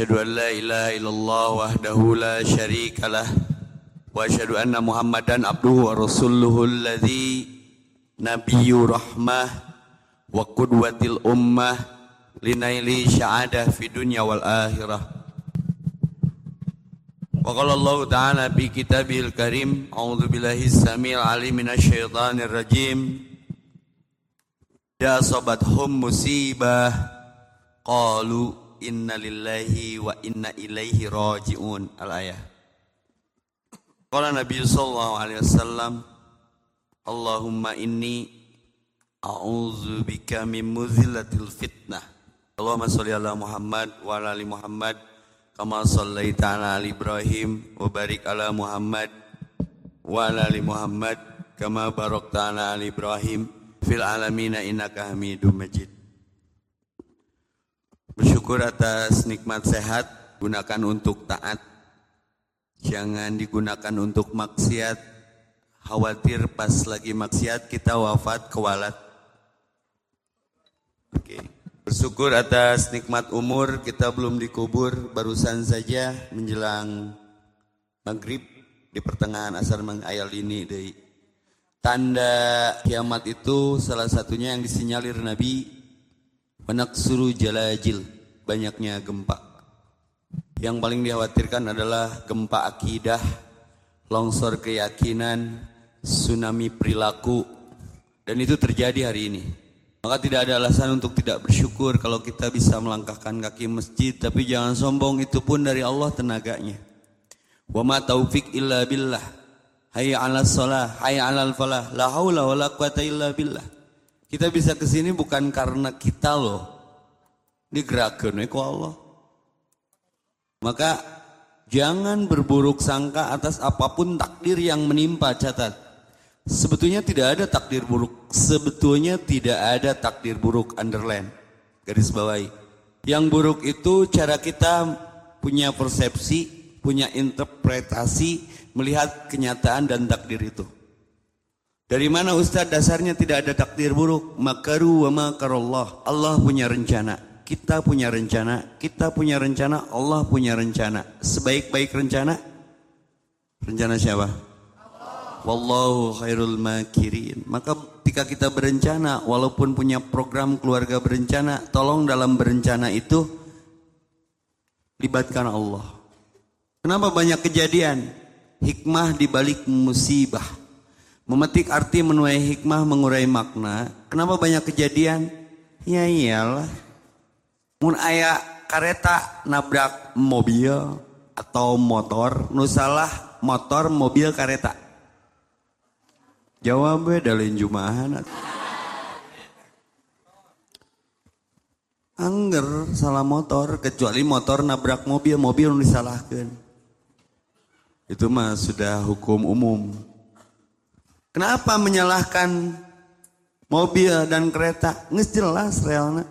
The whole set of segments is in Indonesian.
واشهد ان لا اله الا الله وحده لا شريك له واشهد ان محمدا عبده ورسوله الذي نبي رحمه وقدوه الامه لنيل سعاده في الدنيا والاخره وقال الله تعالى في كتابه الكريم اعوذ بالله السميع العليم من الشيطان الرجيم Ya sobat hum musibah Qalu inna lillahi wa inna ilaihi raji'un al-ayah. Qala Nabi sallallahu alaihi wasallam Allahumma inni a'udzu bika min muzillatil fitnah. Allahumma shalli ala Muhammad wa ala ali Muhammad kama sallaita ala ali Ibrahim wa barik ala Muhammad wa ala ali Muhammad kama barakta ala ali Ibrahim fil alamina innaka Hamidum Majid. Bersyukur atas nikmat sehat, gunakan untuk taat. Jangan digunakan untuk maksiat. Khawatir pas lagi maksiat kita wafat kewalat. Oke. Bersyukur atas nikmat umur, kita belum dikubur, barusan saja menjelang maghrib di pertengahan asar mengayal ini dari tanda kiamat itu salah satunya yang disinyalir Nabi Menaksuru jalajil, banyaknya gempa. Yang paling dikhawatirkan adalah gempa akidah, longsor keyakinan, tsunami perilaku, dan itu terjadi hari ini. Maka tidak ada alasan untuk tidak bersyukur kalau kita bisa melangkahkan kaki masjid, tapi jangan sombong, itu pun dari Allah tenaganya. Wa ma taufik illa billah. Hayya 'ala shalah, hayya 'alal falah. La haula wala quwata illa billah. Kita bisa ke sini bukan karena kita loh. Digerakkan oleh Allah. Maka jangan berburuk sangka atas apa pun takdir yang menimpa catat. Sebetulnya tidak ada takdir buruk. Sebetulnya tidak ada takdir buruk underline. Garis bawahi. Yang buruk itu cara kita punya persepsi, punya interpretasi melihat kenyataan dan takdir itu. Dari mana Ustaz dasarnya tidak ada takdir buruk? Makaru wa makarallah. Allah punya rencana. Kita punya rencana. Kita punya rencana. Allah punya rencana. Sebaik-baik rencana. Rencana siapa? Allah. Wallahu khairul makirin. Maka ketika kita berencana, walaupun punya program keluarga berencana, tolong dalam berencana itu libatkan Allah. Kenapa banyak kejadian? Hikmah dibalik musibah. Memetik arti menuai hikmah mengurai makna. Kenapa banyak kejadian? Ya iyalah. Mun ayah kereta nabrak mobil atau motor, nusalah motor, mobil, kereta. Jawabnya dalin jumahan. Angger salah motor, kecuali motor nabrak mobil, mobil disalahkan. Itu mah sudah hukum umum. Kenapa menyalahkan mobil dan kereta? Nggak jelas realnya.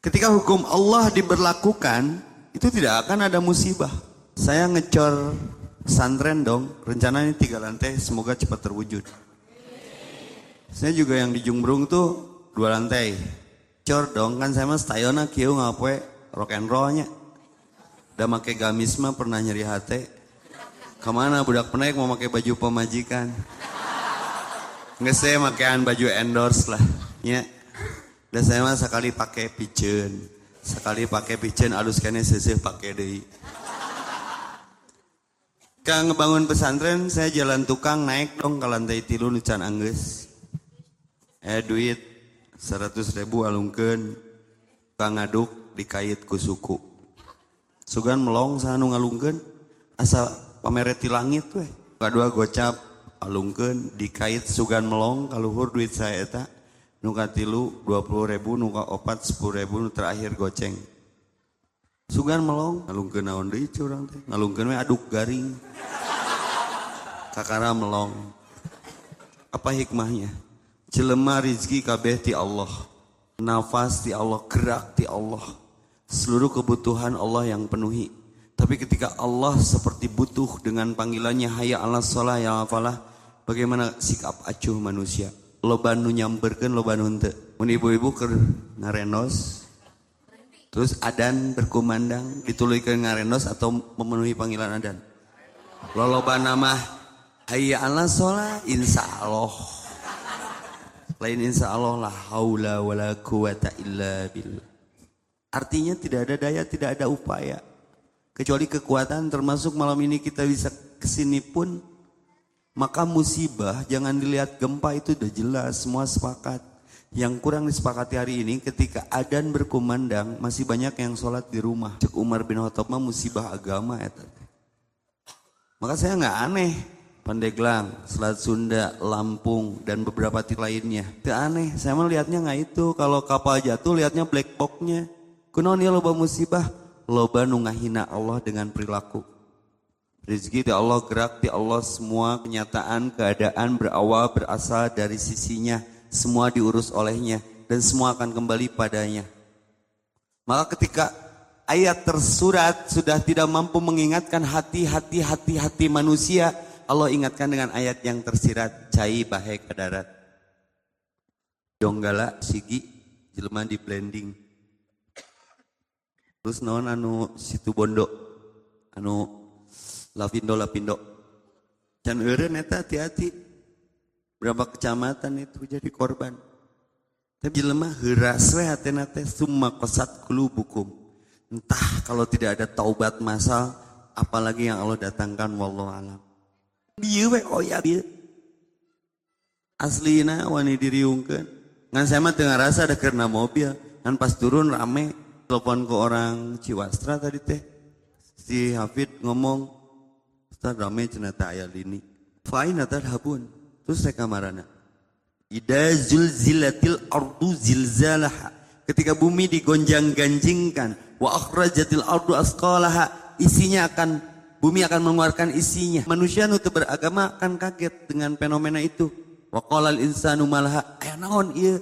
Ketika hukum Allah diberlakukan, itu tidak akan ada musibah. Saya ngecor pesantren dong, rencananya tiga lantai, semoga cepat terwujud. Saya juga yang di Jumbrung tuh dua lantai. Cor dong, kan saya mah stayona kieu ngapoe rock and rollnya. Udah make gamis mah pernah nyeri hati. Ke mana budak penaik mau pakai baju pemajikan? Nggak saya baju endorse lah. Ya. Dan saya mah sekali pakai pigeon. Sekali pakai pigeon alus kene seseh pakai deh. Kang ngebangun pesantren, saya jalan tukang naik dong ke lantai tilu nucan angges. Eh duit seratus ribu alungken. Kang ngaduk dikait ku suku. Sugan melong sana ngalungken. Asal pamereti langit weh. Kadua gocap alungkeun dikait sugan melong kaluhur duit saya eta. Nuka tilu dua puluh ribu nuka opat sepuluh ribu nu terakhir goceng. Sugan melong ngalungkeun naon deui curang teh? Ngalungkeun we aduk garing. Kakara melong. Apa hikmahnya? Jelema rizki kabeh ti Allah. Nafas ti Allah gerak ti Allah. Seluruh kebutuhan Allah yang penuhi tapi ketika Allah seperti butuh dengan panggilannya hayya ala sholah ya afalah. Bagaimana sikap acuh manusia. Loba nu nyamperkeun loba nu. Mun ibu-ibu keur ngarenos Terus adan berkumandang dituluikeun ngarendos atau memenuhi panggilan adan. Loloba nama hayya ala sholat insya Allah. Lain insya Allah la haula wala quwata illa billah. Artinya tidak ada daya, tidak ada upaya. Kecuali kekuatan termasuk malam ini kita bisa ke sini pun maka musibah jangan dilihat gempa itu udah jelas semua sepakat. Yang kurang disepakati hari ini ketika adan berkumandang masih banyak yang sholat di rumah. Cek Umar bin Khattab mah musibah agama ya Maka saya nggak aneh Pandeglang, Selat Sunda, Lampung, dan beberapa titik lainnya. Itu aneh, saya melihatnya nggak itu. Kalau kapal jatuh lihatnya black box-nya. Kunaon ya loba musibah? Loba nungahina Allah dengan perilaku. Rizki di Allah gerak di Allah semua kenyataan keadaan berawal berasal dari sisinya. Semua diurus olehnya dan semua akan kembali padanya. Maka ketika ayat tersurat sudah tidak mampu mengingatkan hati-hati hati-hati manusia, Allah ingatkan dengan ayat yang tersirat, cai bahe ke darat. Donggala sigi jelema di blending terus non anu situ bondo? Anu lapindo lapindo. Dan eureun eta hati-hati. Berapa kecamatan itu jadi korban. Tapi jelema heuras we hatena teh summa qasat qulubukum. Entah kalau tidak ada taubat masal apalagi yang Allah datangkan wallahu alam. Bieu we oh ya bieu aslina wani diriungkeun. Ngan saya mah teu rasa ada karena mobil kan pas turun rame telepon ke orang Ciwastra tadi teh. Si Hafid ngomong Ustaz rame cenata ayat ini fain atar habun? Terus saya kamarana Ida zulzilatil ardu zilzalaha. Ketika bumi digonjang-ganjingkan wa akhrajatil ardu asqalaha. Isinya akan bumi akan mengeluarkan isinya. Manusia untuk beragama akan kaget dengan fenomena itu. Wa qala al insanu malaha aya naon ieu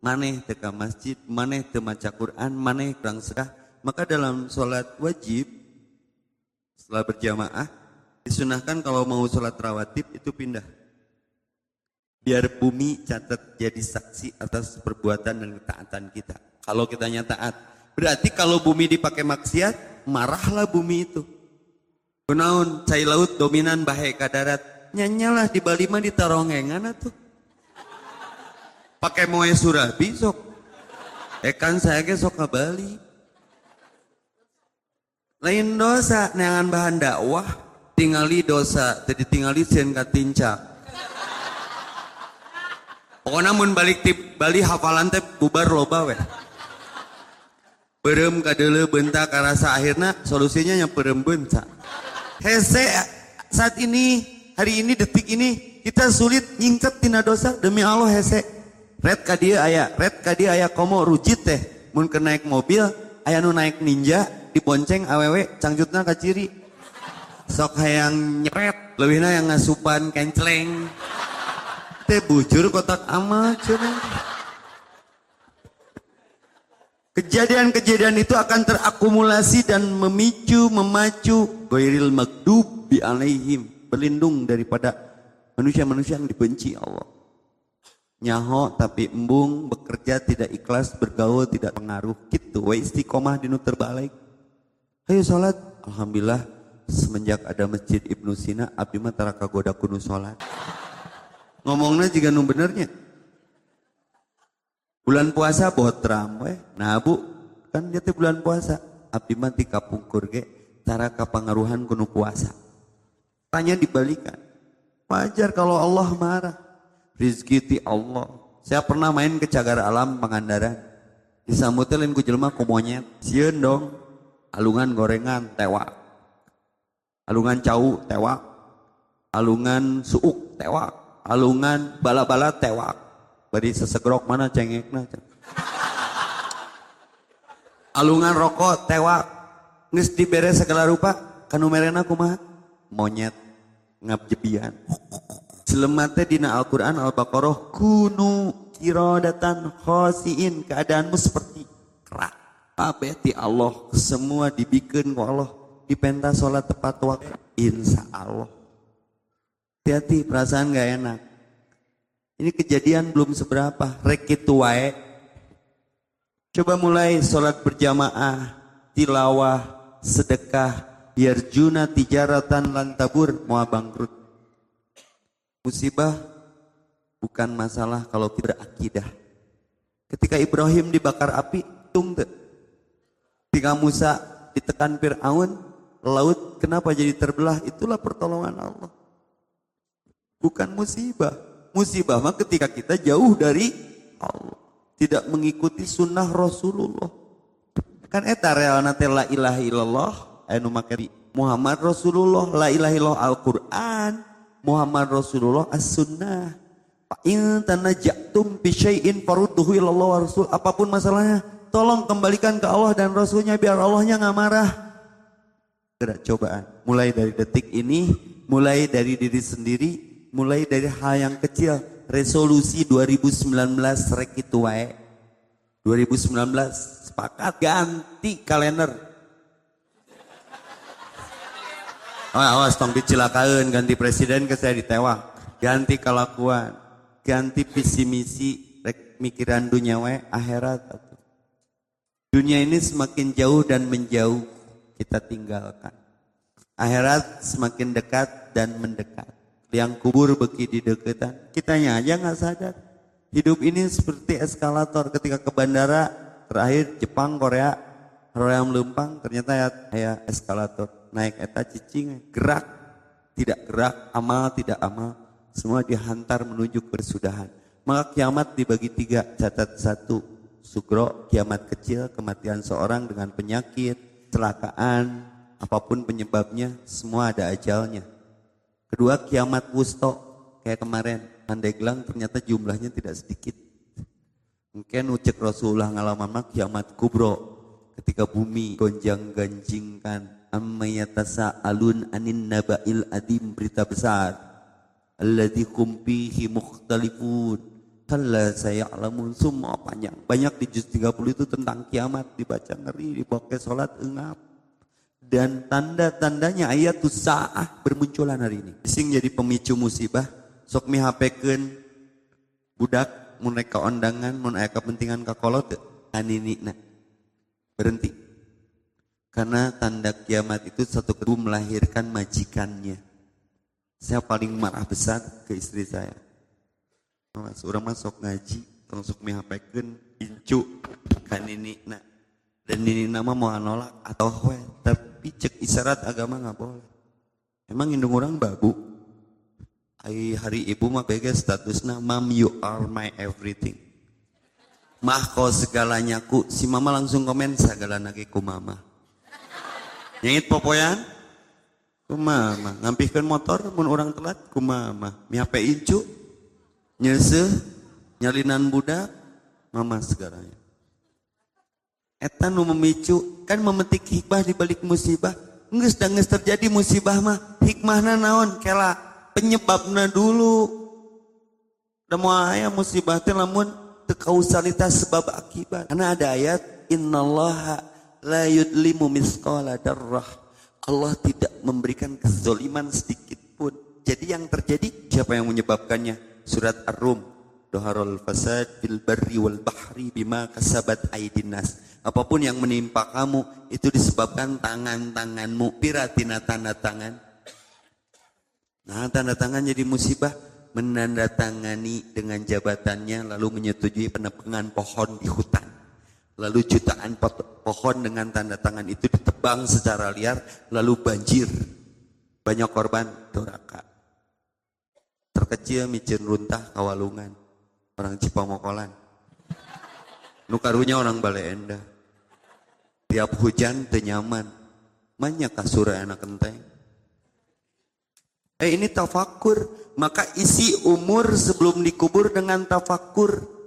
maneh teka masjid, maneh temaca Quran, maneh kurang sedekah, maka dalam sholat wajib setelah berjamaah disunahkan kalau mau sholat rawatib itu pindah. Biar bumi catat jadi saksi atas perbuatan dan ketaatan kita. Kalau kita taat. Berarti kalau bumi dipakai maksiat, marahlah bumi itu. Kunaun, cai laut dominan bahaya kadarat. Nyanyalah di Bali mah ditarongengan tuh pakai moe surabi sok. Ekan saya ke sok ke Bali lain dosa neangan bahan dakwah tingali dosa jadi tingali sen katincak pokoknya mun balik tip Bali hafalan teh bubar loba weh berem kadele bentak karasa akhirnya solusinya yang berem bentak. Hese saat ini hari ini detik ini kita sulit nyingket tina dosa demi Allah hese red ka dia aya red ka dia aya komo rujit teh. Mun ke naik mobil aya nu naik ninja dibonceng awewe cangjutna ka ciri. Sok hayang nyeret leuwihna yang ngasupan kencleng teh bujur kotak amal cenah. Kejadian-kejadian itu akan terakumulasi dan memicu, memacu goiril magdub bi alaihim. Berlindung daripada manusia-manusia yang dibenci Allah nyaho tapi embung bekerja tidak ikhlas bergaul tidak pengaruh. Gitu wa istiqomah dinu terbalik. Ayo salat alhamdulillah semenjak ada masjid Ibnu Sina abdi mah tara kagoda kudu salat ngomongnya juga nu benernya. Bulan puasa botram we nah bu kan dia bulan puasa. Abdi mah ti kapungkur ge tara kapangaruhan kudu puasa. Tanya dibalikan. Wajar kalau Allah marah rizki ti Allah. Saya pernah main ke cagar alam Pangandaran. Disambutin ku jelema ku monyet. Sieun dong. Alungan gorengan tewak. Alungan cau tewak. Alungan suuk tewak. Alungan bala-bala tewak. Bari sesegrok mana cengekna alungan rokok tewak. Geus dibere segala rupa kanu merena kumaha? Monyet. Ngabjebian Selemate dina Al-Quran Al-Baqarah kunu kirodatan khosiin keadaanmu seperti kerak. Apa ti Allah semua dibikin ku Allah dipenta sholat tepat waktu insya Allah. Hati-hati perasaan gak enak. Ini kejadian belum seberapa. Rekitu wae. Coba mulai sholat berjamaah, tilawah, sedekah, biar juna tijaratan lantabur mau bangkrut. Musibah bukan masalah kalau kita akidah. Ketika Ibrahim dibakar api, tung Ketika Musa ditekan Fir'aun, laut kenapa jadi terbelah? Itulah pertolongan Allah. Bukan musibah. Musibah mah ketika kita jauh dari Allah. Tidak mengikuti sunnah Rasulullah. Kan eta realna teh la ilaha illallah anu make Muhammad Rasulullah la ilaha illallah Al-Qur'an Muhammad Rasulullah as-sunnah. In tanaja'tum bi syai'in farudduhu ilallah wa rasul apa pun masalahnya tolong kembalikan ke Allah dan Rasulnya biar Allahnya nggak marah. Gerak cobaan. Mulai dari detik ini mulai dari diri sendiri mulai dari hal yang kecil. Resolusi 2019 rek itu wae. 2019 sepakat ganti kalender. Awas tong dicilakain ganti presiden ke saya ditewak. Ganti kelakuan, ganti visi misi, mikiran dunia we akhirat. Dunia ini semakin jauh dan menjauh kita tinggalkan. Akhirat semakin dekat dan mendekat. Yang kubur beki di deketan, kitanya aja nggak sadar. Hidup ini seperti eskalator ketika ke bandara terakhir Jepang Korea Korea melempang ternyata ya, ya eskalator naik eta cicing gerak. Tidak gerak amal tidak amal. Semua dihantar menuju kesudahan maka kiamat dibagi tiga. Catat satu sugro kiamat kecil kematian seorang dengan penyakit celakaan apa pun penyebabnya semua ada ajalnya. Kedua kiamat wusto. Kayak kemarin Pandeglang ternyata jumlahnya tidak sedikit. Mungkin ucek Rasulullah ngalaman kiamat kubro. Ketika bumi gonjang ganjingkan ammayatasa alun anin nabail adim berita besar. Alladhi kumpihi mukhtalifun. Kalla saya'lamun. Semua panjang banyak di juz 30 itu tentang kiamat. Dibaca ngeri dipakai salat engap dan tanda-tandanya ayat sa'ah bermunculan hari ini. Sing jadi pemicu musibah. Sok mihapekeun budak mun rek ondangan mun aya kepentingan ka kolot aninina berhenti karena tanda kiamat itu satu kedua melahirkan majikannya saya paling marah besar ke istri saya Mas, orang masuk ngaji termasuk mihapekeun incu kan ini nah dan ini nama mau nolak atau we tapi cek isyarat agama nggak boleh emang indung orang babu Ay, hari ibu mah bega statusnya mam you are my everything. Mah kau segalanya ku si mama langsung komen segala nage ku mama. Nyengit popoyan? Ku mama. Ngampihkan motor mun orang telat ku mama. Miape incu? Nyese? Nyalinan budak? Mama segalanya. Eta nu memicu kan memetik hikmah di balik musibah. Nges dan nges terjadi musibah mah hikmahna naon kela penyebabnya dulu dan mau musibah itu namun kausalitas sebab akibat karena ada ayat innallaha la yudlimu misqala darrah. Allah tidak memberikan kezoliman sedikit pun. Jadi yang terjadi siapa yang menyebabkannya? Surat ar-rum. Doharul fasad fil barri wal bahri bima kasabat aidinas apa pun yang menimpa kamu itu disebabkan tangan-tanganmu. Piratina tanda tangan. Nah tanda tangan jadi musibah. Menandatangani dengan jabatannya lalu menyetujui penebangan pohon di hutan. Lalu jutaan pohon dengan tanda tangan itu ditebang secara liar lalu banjir. Banyak korban doraka. Terkecil micin runtah kawalungan. Orang Cipamokolan. Nukarunya orang Bale Endah. Tiap hujan tenyaman. Banyak kasur anak kenteng. Eh ini tafakur. Maka isi umur sebelum dikubur dengan tafakur.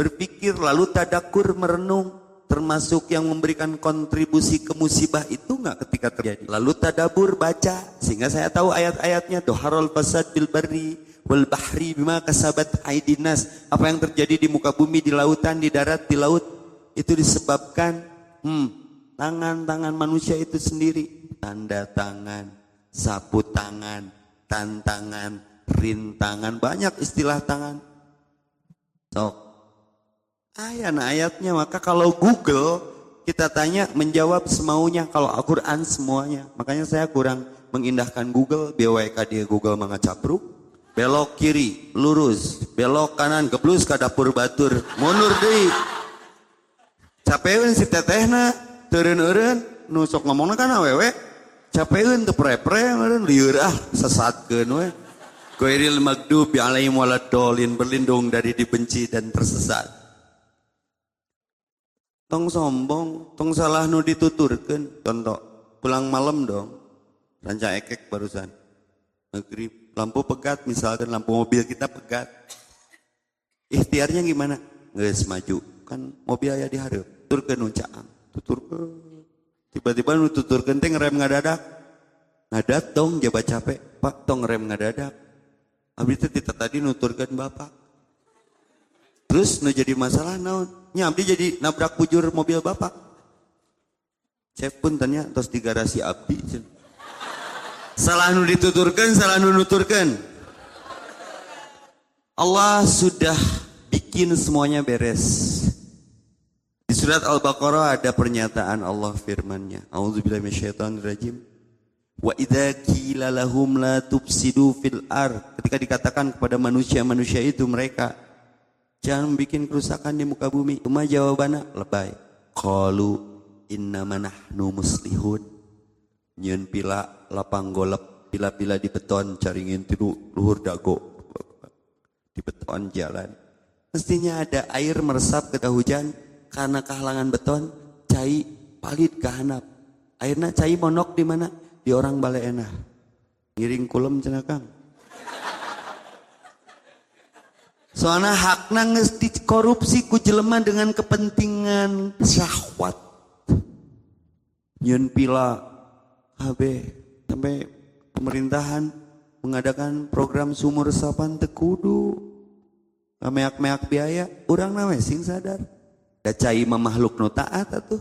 Berpikir lalu tadakur merenung. Termasuk yang memberikan kontribusi ke musibah itu nggak ketika terjadi. Lalu tadabur baca. Sehingga saya tahu ayat-ayatnya. Doharol fasad bil bari wal bahri bima kasabat aidinas. Apa yang terjadi di muka bumi, di lautan, di darat, di laut. Itu disebabkan hmm, tangan-tangan manusia itu sendiri. Tanda tangan sapu tangan, tantangan, rintangan, banyak istilah tangan. Sok, Ayat nah ayatnya maka kalau Google kita tanya menjawab semaunya kalau Al-Quran semuanya. Makanya saya kurang mengindahkan Google, BWK dia Google mengacapruk. Belok kiri, lurus. Belok kanan, geblus ke dapur batur. Mundur deh. Capeun si tetehna, turun-urun, nusok ngomongnya kan awewe. Capeun tuh pre-pre, liur ah, sesatkan we. Goiril magdubi alaihim waladolin, berlindung dari dibenci dan tersesat. Tong sombong, tong salah nu dituturkan. Contoh, pulang malam dong. Ranca ekek barusan. Maghrib, lampu pegat misalkan lampu mobil kita pegat. Ikhtiarnya gimana? Nggak maju. Kan mobil ya diharap. Tuturkan uncaan. Tuturkan. Tiba-tiba nu tuturkan teh ngerem ngadadak. Ngadat dong jabat capek. Pak tong ngerem ngadadak. Abis itu kita tadi nuturkan bapak. Terus nu jadi masalah naon? nyamdi jadi nabrak bujur mobil bapak. Cek pun tanya terus di garasi abdi. Salah nu dituturkan, salah nu nuturkan. Allah sudah bikin semuanya beres. Di surat Al-Baqarah ada pernyataan Allah firman-Nya. A'udzubillahi minasyaitonirrajim. Wa idza qila lahum la tufsidu fil ar. Ketika dikatakan kepada manusia-manusia itu mereka Jangan bikin kerusakan di muka bumi. Cuma jawabannya lebay. Qalu inna manahnu muslihun. Nyun pila lapang golep. Pila-pila di beton caringin tiru luhur dago. Di beton jalan. Mestinya ada air meresap ke hujan. Karena kehalangan beton. Cai palit kehanap. Airnya cai monok di mana? Di orang balai enah. Ngiring kulem cenakang. Soalnya hakna ngesti korupsi ku jelema dengan kepentingan syahwat. Nyun pila KB sampai pemerintahan mengadakan program sumur resapan tekudu. Meak-meak biaya, orang nama sing sadar. Da cai makhluk no taat atuh.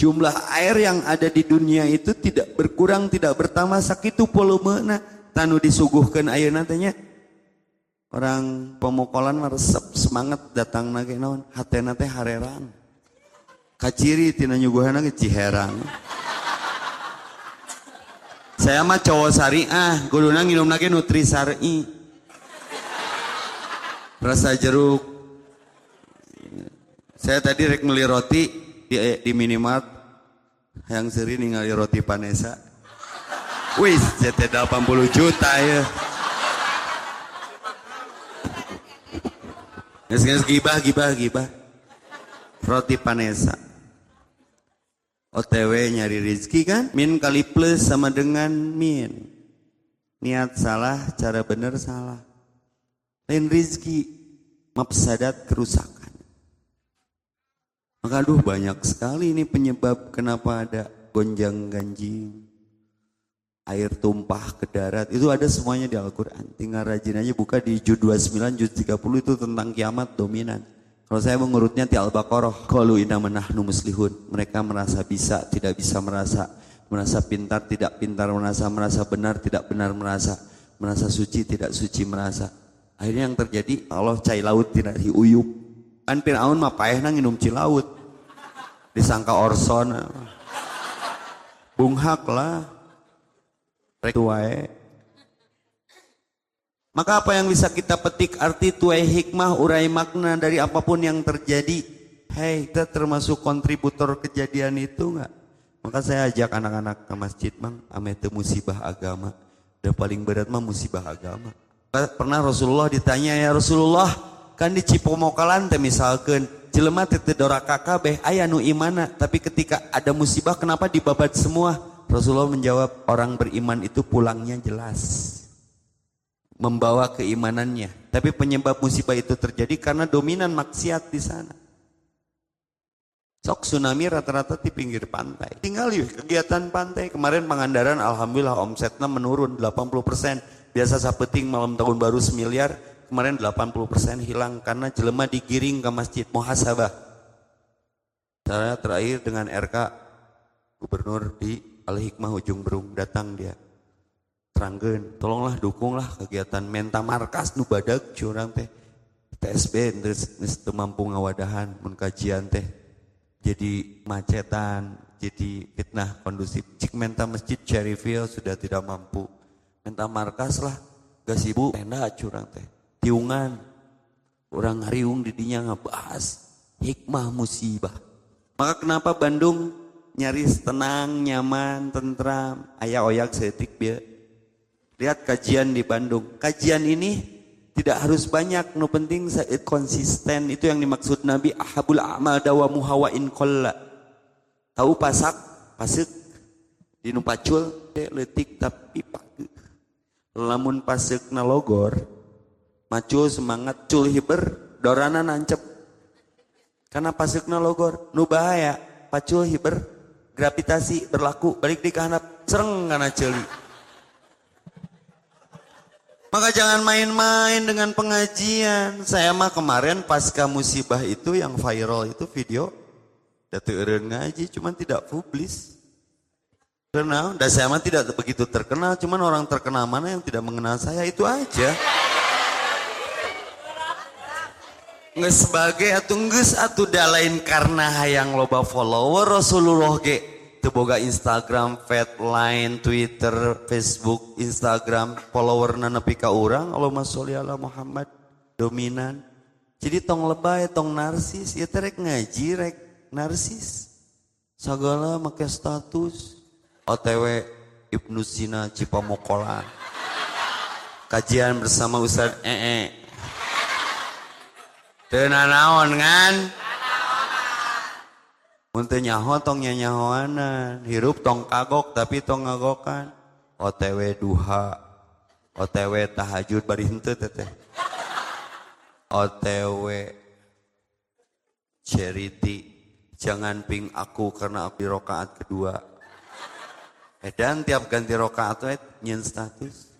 Jumlah air yang ada di dunia itu tidak berkurang, tidak bertambah sakitu volumena. Tanu disuguhkan air nantinya orang pemukolan meresep semangat datang nage naon? Hatena teh harerang. Kaciri tina nyuguhana ge ciherang. Saya mah cowok syariah kuduna nginum nage nutri sari. Rasa jeruk. Saya tadi rek beli roti di, di minimart yang sering ningali roti panesa wis jadi 80 juta ya Nges gibah gibah gibah. Roti panesa. OTW nyari rizki kan? Min kali plus sama dengan min. Niat salah, cara benar salah. Lain rizki, mapsadat kerusakan. Maka aduh banyak sekali ini penyebab kenapa ada gonjang ganjing air tumpah ke darat. Itu ada semuanya di Al-Quran. Tinggal rajin aja buka di juz 29 juz 30 itu tentang kiamat dominan. Kalau saya mengurutnya di Al-Baqarah kalau inna menahnu muslihun. Mereka merasa bisa tidak bisa merasa. Merasa pintar tidak pintar merasa. Merasa benar tidak benar merasa. Merasa suci tidak suci merasa. Akhirnya yang terjadi Allah cai laut tidak diuyup kan Fir'aun mah payah nginum cilaut disangka orson. Bunghak lah tuai. Maka apa yang bisa kita petik arti tuai hikmah urai makna dari apa pun yang terjadi. Hei, kita termasuk kontributor kejadian itu enggak? Maka saya ajak anak-anak ke masjid, Bang, ame musibah agama. Dan paling berat mah musibah agama. Pernah Rasulullah ditanya, ya Rasulullah, kan di Cipomokalan teh misalkan, jelema teh doraka kabeh aya nu imana, tapi ketika ada musibah kenapa dibabat semua? Rasulullah menjawab orang beriman itu pulangnya jelas. Membawa keimanannya. Tapi penyebab musibah itu terjadi karena dominan maksiat di sana. Sok tsunami rata-rata di pinggir pantai. Tinggal yuk kegiatan pantai. Kemarin Pangandaran alhamdulillah omsetnya menurun 80%. Biasa sapeting malam tahun baru semiliar. Kemarin 80% hilang karena jelema digiring ke masjid muhasabah. Saya terakhir dengan RK gubernur di Al-Hikmah ujung berung datang dia. Terangkan, tolonglah dukunglah kegiatan menta markas nu badak curang teh. TSB geus mampu ngawadahan mun kajian teh jadi macetan, jadi fitnah kondusif. Cik menta masjid Cherryville sudah tidak mampu. Menta markas lah, gak sibuk, tenda curang teh. Tiungan, orang ngariung didinya ngebahas hikmah musibah. Maka kenapa Bandung nyaris tenang, nyaman, tentram, ayah oyak setik biar. Lihat kajian di Bandung. Kajian ini tidak harus banyak, no penting saya konsisten. Itu yang dimaksud Nabi ahabul amal dawa muhawa in kolla. Tahu pasak, pasek di nupacul teh letik tapi pak. Lamun pasek na logor, macul semangat cul hiber, dorana nancep. Karena pasek na logor, nu bahaya, pacul hiber, gravitasi berlaku, balik di sereng karena celi. Maka jangan main-main dengan pengajian. Saya mah kemarin pasca musibah itu yang viral itu video. Datu ngaji cuman tidak publis. Karena dan saya mah tidak begitu terkenal, cuman orang terkenal mana yang tidak mengenal saya itu aja. Nggak sebagai atau nges atau dalain karena hayang loba follower Rasulullah ge boga Instagram, Fatline, Twitter, Facebook, Instagram, follower nepi ka urang, Allahumma sholli ala Muhammad, dominan. Jadi tong lebay, tong narsis, ya terek ngaji, rek narsis. Segala make status, OTW Ibnu Sina Cipamokolan. Kajian bersama Ustaz Ee. Tenanawan kan? Untuk nyaho tong nyanyahoanan, hirup tong kagok tapi tong ngagokan. OTW duha, OTW tahajud bari henteu teteh. OTW charity, jangan ping aku karena aku di rokaat kedua. Dan tiap ganti rokaat nyen status.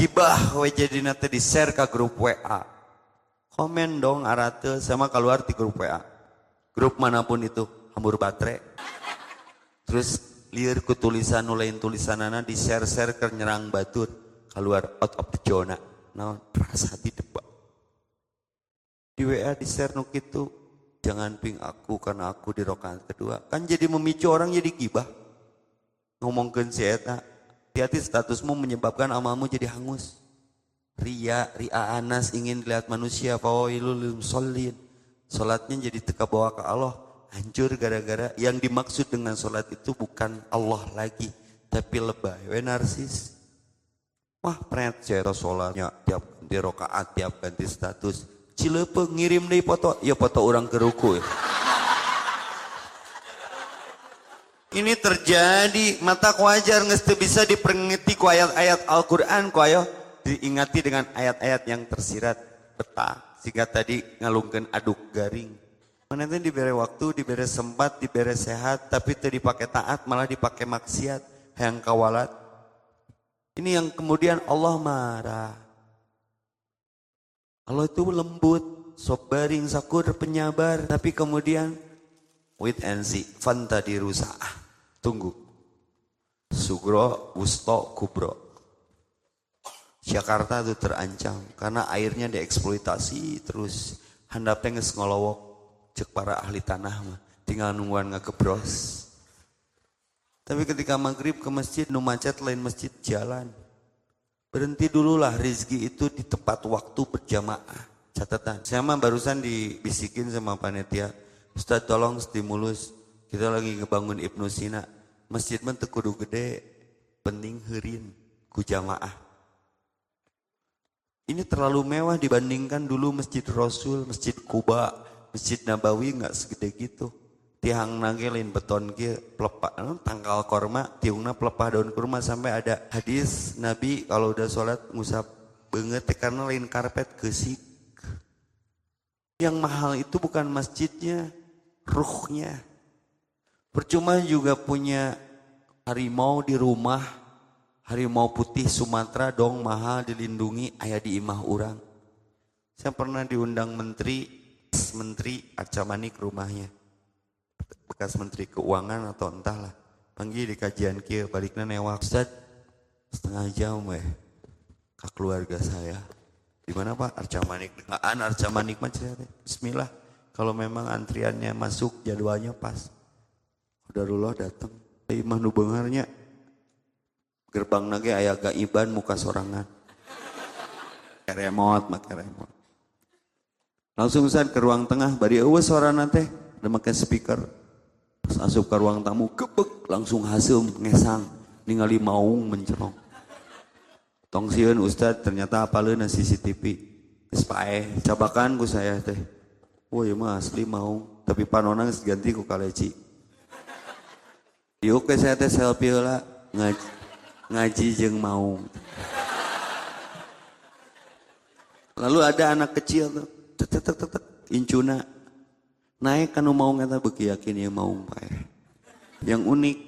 Gibah we jadi nanti di share ke grup WA. Komen dong arate sama keluar di grup WA. Grup mana pun itu hambur baterai. Terus liar ku tulisan nulain tulisan anak di share share ke nyerang batur. Keluar out of the zona. Nah rasa hati debak di WA di share nuk itu jangan ping aku karena aku di rokaat kedua. Kan jadi memicu orang jadi gibah. Ngomongkan si eta hati-hati statusmu menyebabkan amalmu jadi hangus ria ria anas ingin lihat manusia fawailul solin Salatnya jadi teka bawa ke Allah. Hancur gara-gara yang dimaksud dengan sholat itu bukan Allah lagi tapi lebay. We narsis. Wah pret saya sholatnya tiap ganti rokaat tiap ganti status. Cilepe ngirim deh foto. Ya foto orang ke ruku ya. ini terjadi. Mata wajar nggak bisa diperingati ku ayat-ayat Al-Quran ku ayo diingati dengan ayat-ayat yang tersirat betah sehingga tadi ngalungkan aduk garing Nanti diberi waktu, diberi sempat, diberi sehat, tapi itu dipakai taat, malah dipakai maksiat, yang kawalat. Ini yang kemudian Allah marah. Allah itu lembut, sobaring, sakur, penyabar, tapi kemudian wait and see, fanta dirusak. Tunggu. Sugro, wusto, kubro. Jakarta itu terancam karena airnya dieksploitasi terus. Handapnya ngolowok cek para ahli tanah mah. Tinggal nungguan ngekebros. Tapi ketika maghrib ke masjid nu macet lain masjid jalan. Berhenti dululah rizki itu di tempat waktu berjamaah. Catatan. Saya mah barusan dibisikin sama panitia Ustaz tolong stimulus. Kita lagi ngebangun Ibnu Sina. Masjid mah kudu gede penting herin ku jamaah ini terlalu mewah dibandingkan dulu Masjid Rasul, Masjid Kuba, Masjid Nabawi nggak segede gitu. Tiang nagelin beton kia pelepah tangkal korma, tiungna pelepah daun kurma sampai ada hadis Nabi kalau udah sholat ngusap banget karena lain karpet kesik. Yang mahal itu bukan masjidnya, ruhnya. Percuma juga punya harimau di rumah, harimau putih Sumatera dong mahal dilindungi ayah di imah orang. Saya pernah diundang menteri menteri Acamani ke rumahnya bekas menteri keuangan atau entahlah panggil di kajian kia baliknya newak Ustaz setengah jam weh ke keluarga saya Di mana Pak? Arca Manik. An Arca Manik mah Bismillah. Kalau memang antriannya masuk jadwalnya pas. Udah datang. Imah nu bengarnya. Gerbang nage ayah gaiban muka sorangan. Remote, make remote. Langsung saat ke ruang tengah, bari eueuh suara teh, ada make speaker. Pas asup ke ruang tamu, kebek langsung hasil ngesang, ningali maung mencerong. Tong sieun Ustad ternyata apaleuna CCTV. Geus cabakan ku saya teh. Woi mah asli mau, tapi panonang ganti ku kaleci. Yuk saya teh selfie lah, ngaji, ngaji jeng mau. Lalu ada anak kecil tuh, tek tek tek tek, incuna naik kanu mau ngata beki yakin ya mau pae. Yang unik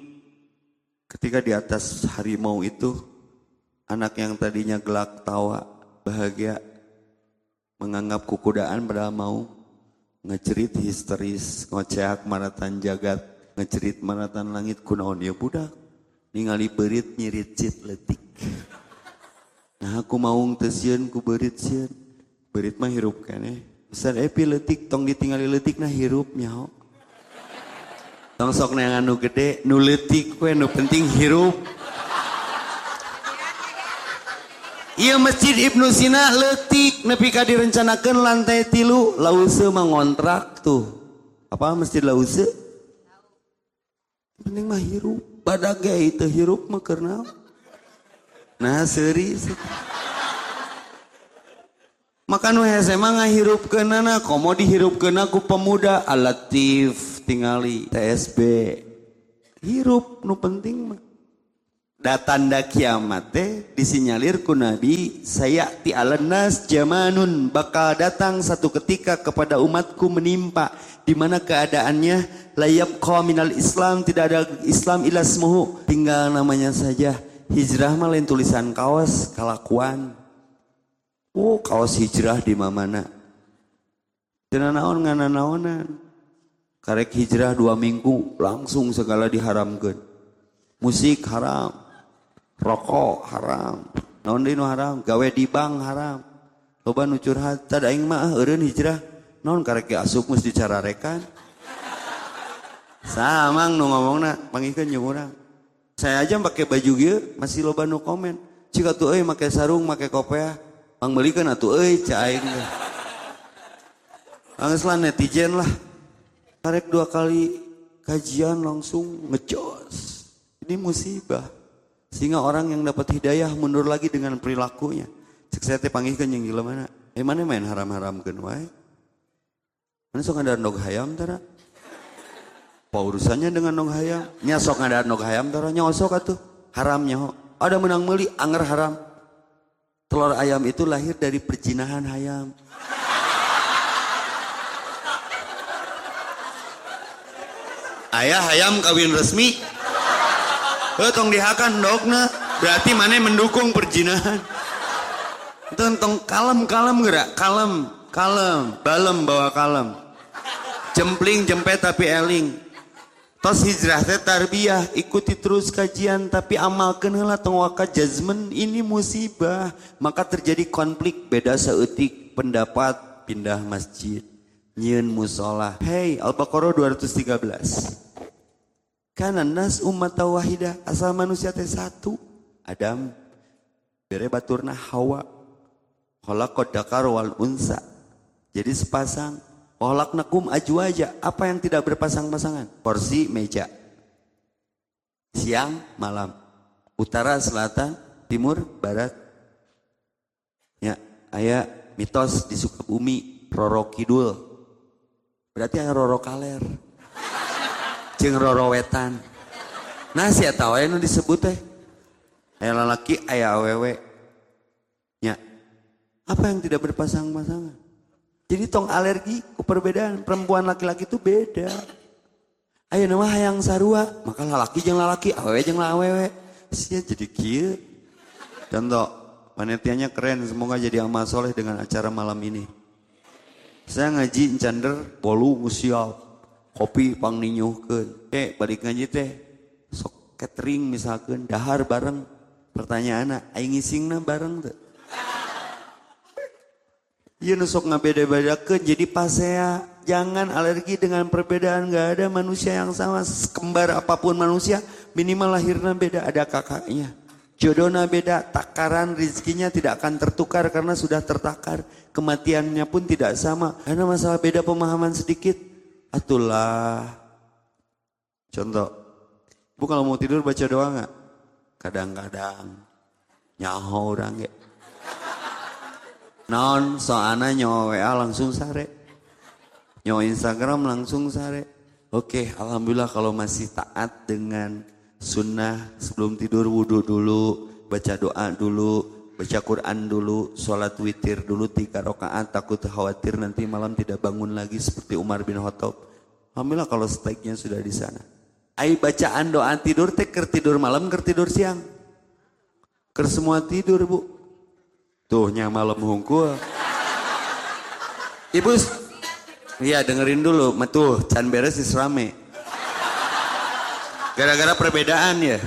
ketika di atas harimau itu anak yang tadinya gelak tawa bahagia menganggap kukudaan padahal mau ngecerit histeris ngoceak maratan jagat ngecerit maratan langit kunaon ya budak ningali berit nyirit cit letik nah aku mau tesieun ku berit sieun berit mah hirup kene besar epi letik tong ditinggali letik nah hirup nyaho tong sok neangan nu gede nu letik kue nu penting hirup Iya masjid Ibnu Sina letik nepi ka direncanakeun lantai tilu lause mangontrak tuh. Apa masjid lause? Penting mah hirup. Badage itu hirup mah Nah seri. Maka nu hese mah ngahirupkeunana komo dihirupkeun ku pemuda alatif tingali TSB. Hirup nu penting mah datanda kiamat teh disinyalir ku Nabi saya ti alanas zamanun bakal datang satu ketika kepada umatku menimpa di mana keadaannya layab minal Islam tidak ada Islam ilasmuhu tinggal namanya saja. Hijrah mah lain tulisan kaos kalakuan. Oh kaos hijrah di mana Dina naon ngana naonan? Karek hijrah dua minggu langsung segala diharamkan musik haram rokok haram naon deui haram? Gawe di bank haram. Loba nu curhat tad aing mah eureun hijrah. Naon karek asup geus dicararekan samang nu ngomongna pangikeun jeung urang saya aja pakai baju gitu masih loba nu komen cika tuh euy make sarung make kopiah pang meulikeun atuh euy ca aing Angges lah netizen lah. Karek dua kali kajian langsung ngejos. Ini musibah. Sehingga orang yang dapat hidayah mundur lagi dengan perilakunya. Cek saya teh yang gila mana. Eh mana main haram-haram wae. Mana sok ada nog hayam tara? Apa urusannya dengan nog hayam? Nya sok ada nog hayam tara nyosok atuh. Haramnya ho. Ada menang meli anger haram. Telur ayam itu lahir dari perjinahan hayam. Ayah hayam kawin resmi Eh tong dihakan dogna. Berarti mana mendukung perjinahan. Tentang kalem-kalem gerak, kalem, kalem, balem bawa kalem. Jempling jempet tapi eling. Tos hijrah teh tarbiyah, ikuti terus kajian tapi amal heula tong waka jazmen ini musibah. Maka terjadi konflik beda seetik pendapat pindah masjid. Nyen musola. Hey, Al-Baqarah 213. Karena nas umat wahidah asal manusia teh satu. Adam bere baturna Hawa. Khalaqad dakar wal unsa. Jadi sepasang. Nakum aju aja. Apa yang tidak berpasang-pasangan? Porsi meja. Siang, malam. Utara, selatan, timur, barat. Ya, ayah mitos di Sukabumi, Roro Kidul. Berarti ayah Roro Kaler jeng rorowetan nah si tahu nu disebut teh ayah lalaki ayah awewe ya apa yang tidak berpasang-pasangan jadi tong alergi ke perbedaan. Perempuan laki-laki itu beda. Ayo nama hayang sarua. Maka lalaki jeng lalaki awewe jeng awewe. Sih jadi kia contoh panitianya keren. Semoga jadi amal soleh dengan acara malam ini. Saya ngaji encender bolu musial. Kopi pang ninyuhkeun. Eh balik ngaji teh. Sok catering misalkan dahar bareng. Pertanyaan aing ngisingna bareng tuh Iya nusok ngabeda-beda ke jadi pasea. Jangan alergi dengan perbedaan. Gak ada manusia yang sama. Kembar apa pun manusia minimal lahirnya beda. Ada kakaknya. Jodohnya beda. Takaran rizkinya tidak akan tertukar karena sudah tertakar. Kematiannya pun tidak sama. Karena masalah beda pemahaman sedikit. Atulah. Contoh. Bu kalau mau tidur baca doa nggak? Kadang-kadang. Nyaho orang ya non soalnya nyawa WA langsung sare. Nyawa Instagram langsung sare. Oke alhamdulillah kalau masih taat dengan sunnah sebelum tidur wudhu dulu baca doa dulu baca Quran dulu sholat witir dulu tiga rakaat takut khawatir nanti malam tidak bangun lagi seperti Umar bin Khattab. Alhamdulillah kalau steknya sudah di sana. Ai bacaan doa tidur teh ker tidur malam ker tidur siang. Ker semua tidur bu Tuh nya malam hungkul. Ibu, iya dengerin dulu, tuh can beres rame. Gara-gara perbedaan ya.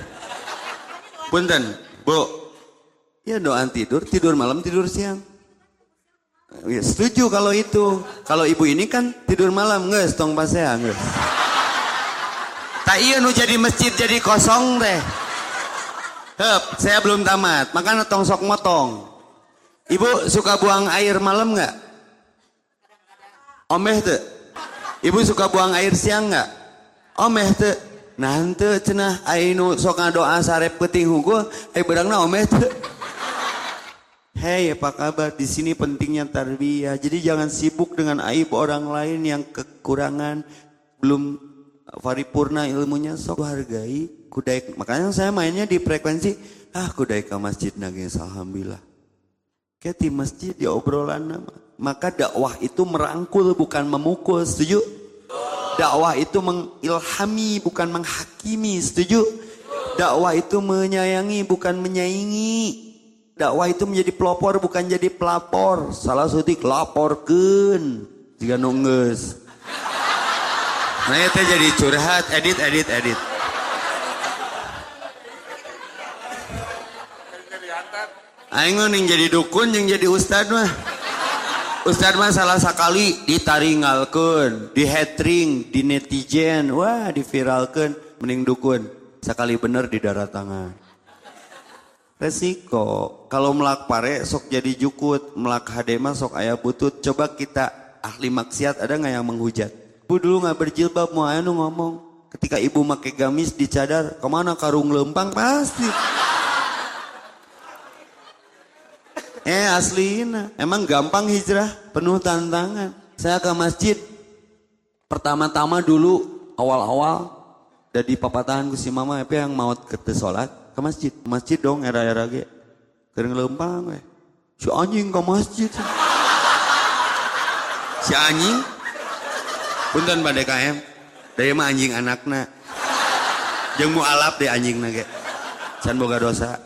Punten, Bu. Ya doa tidur, tidur malam, tidur siang. Ya, setuju kalau itu. Kalau ibu ini kan tidur malam, nggak tong pasea, nggak. Tak iya nu jadi masjid jadi kosong deh. Hep, saya belum tamat, makanya tong sok motong. Ibu suka buang air malam nggak? Omeh tuh. Ibu suka buang air siang nggak? Omeh tuh. Nanti cenah ainu sok doa sarep peting hukum, ai berangna omeh tuh. Hei apa kabar? Di sini pentingnya tarbiyah. Jadi jangan sibuk dengan aib orang lain yang kekurangan belum paripurna ilmunya sok hargai kudai makanya saya mainnya di frekuensi ah kudai ke masjid nagis alhamdulillah Kayak di masjid di obrolan nama. Maka dakwah itu merangkul bukan memukul, setuju? Dakwah itu mengilhami bukan menghakimi, setuju? Dakwah itu menyayangi bukan menyaingi. Dakwah itu menjadi pelopor bukan jadi pelapor. Salah sutik laporkan. Jika nunggus. Nah itu jadi curhat, edit, edit, edit. Aing yang jadi dukun yang jadi ustad mah. Ustad mah salah sekali ditaringalkan, di di netizen, wah diviralkan, mending dukun. Sekali bener di darat tangan. Resiko, kalau melak pare sok jadi jukut, melak hadema sok ayah butut. Coba kita ahli maksiat ada nggak yang menghujat? Bu dulu nggak berjilbab mau anu ngomong. Ketika ibu make gamis dicadar, ke mana karung lempang pasti. Eh aslina, emang gampang hijrah, penuh tantangan. Saya ke masjid, pertama-tama dulu awal-awal dari papatahan ku si mama apa yang mau ke sholat ke masjid, masjid dong era-era ge, kering lempang we. Si anjing ke masjid. Si anjing, punten pada KM, dari mah anjing anakna. Jeng mu alap deh anjing nage, can boga dosa.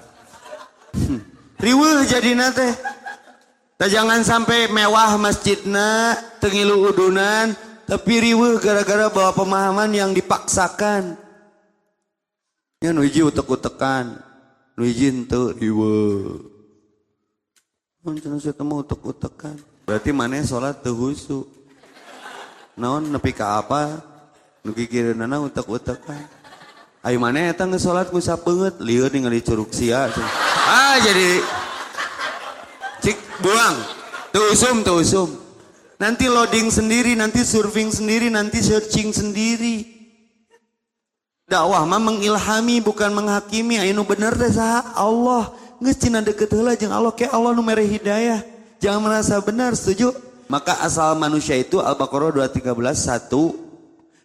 Hmm. Riweuh jadi nate. Tak jangan sampai mewah masjidna, tengilu udunan, tapi riweuh gara-gara bawa pemahaman yang dipaksakan. Ya nuji utek-utekan, nuji ente riweuh. Mancana saya temu utek-utekan. Berarti mana sholat tehusu. Naon nepi ka apa? Nugi kira nana utek-utekan. Ayo mana eta sholat musa banget, liur ningali curug sia. Ah jadi cik buang, tuh usum, tuh usum. Nanti loading sendiri, nanti surfing sendiri, nanti searching sendiri. Dakwah mah mengilhami bukan menghakimi. Ayo bener deh sah Allah. Nggak cina deket lah jeng Allah kayak Allah numere hidayah. Jangan merasa benar, setuju? Maka asal manusia itu Al-Baqarah 213 satu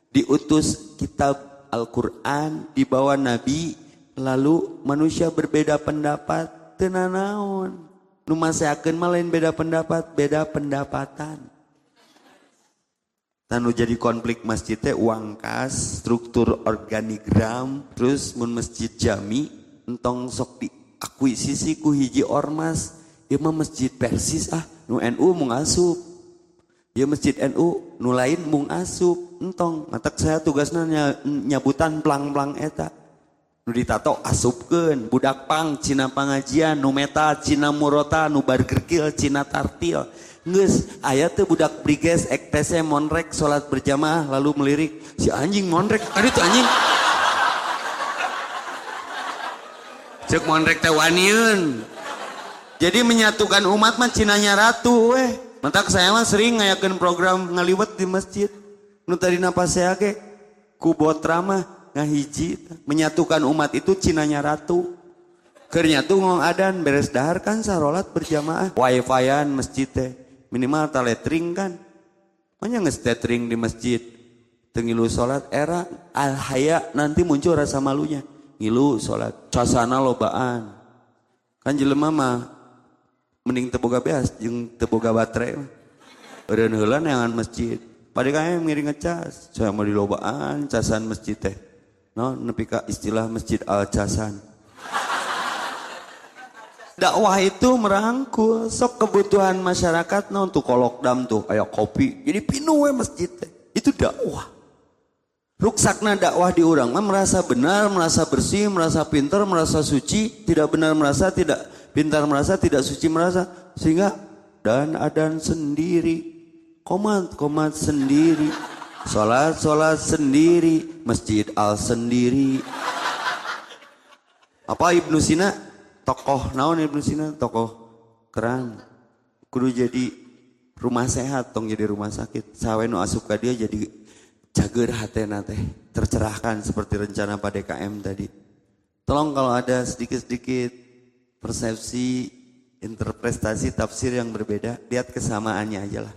diutus kitab Al-Quran di bawah Nabi lalu manusia berbeda pendapat tenanaon nu maseakeun mah lain beda pendapat beda pendapatan Tanu jadi konflik masjid teh uang kas, struktur organigram, terus mun masjid jami, entong sok diakuisisi ku hiji ormas, ya mah masjid persis ah, nu NU mung asup. Ya masjid NU nu lain mung asup, entong. Matak saya tugasnya nyabutan plang-plang eta ditato budak pang Cina pengajian nu meta Cina murota nu bargerkil Cina tartil. Nges, ayat tuh budak briges ektese monrek sholat berjamaah lalu melirik si anjing monrek aduh tuh anjing. Cek monrek teh waniun jadi menyatukan umat mah Cinanya ratu weh. Mata saya mah sering ngayakin program ngaliwet di masjid. Nu tadi napas saya ke kubot ramah ngahiji menyatukan umat itu cinanya ratu. Kernya tuh ngong adan beres dahar kan sarolat berjamaah. Wifi-an masjid teh minimal taletring kan. Banyak ngestetring di masjid. Tengilu sholat era al haya nanti muncul rasa malunya. Ngilu sholat casana lobaan. Kan jelema mah mending teboga beas jeung teboga baterai Eureun heula neangan masjid. Pada kaya ngiring ngecas saya mau di lobaan casan masjid teh no nepi istilah masjid al casan dakwah itu merangkul sok kebutuhan masyarakat no untuk kolok dam tuh kayak kopi. Jadi pinu we masjid itu dakwah. Ruksakna dakwah di orang mah merasa benar merasa bersih merasa pintar merasa suci tidak benar merasa tidak pintar merasa tidak suci merasa. Sehingga dan adan sendiri. Komat komat sendiri Sholat, sholat sendiri. Masjid al sendiri. Apa Ibnu Sina? Tokoh naon Ibnu Sina? Tokoh keren. Kudu jadi rumah sehat, tong jadi rumah sakit. Sawe nu asup dia jadi jager hatena teh. Tercerahkan seperti rencana pada DKM tadi. Tolong kalau ada sedikit-sedikit persepsi, interpretasi, tafsir yang berbeda, lihat kesamaannya aja lah.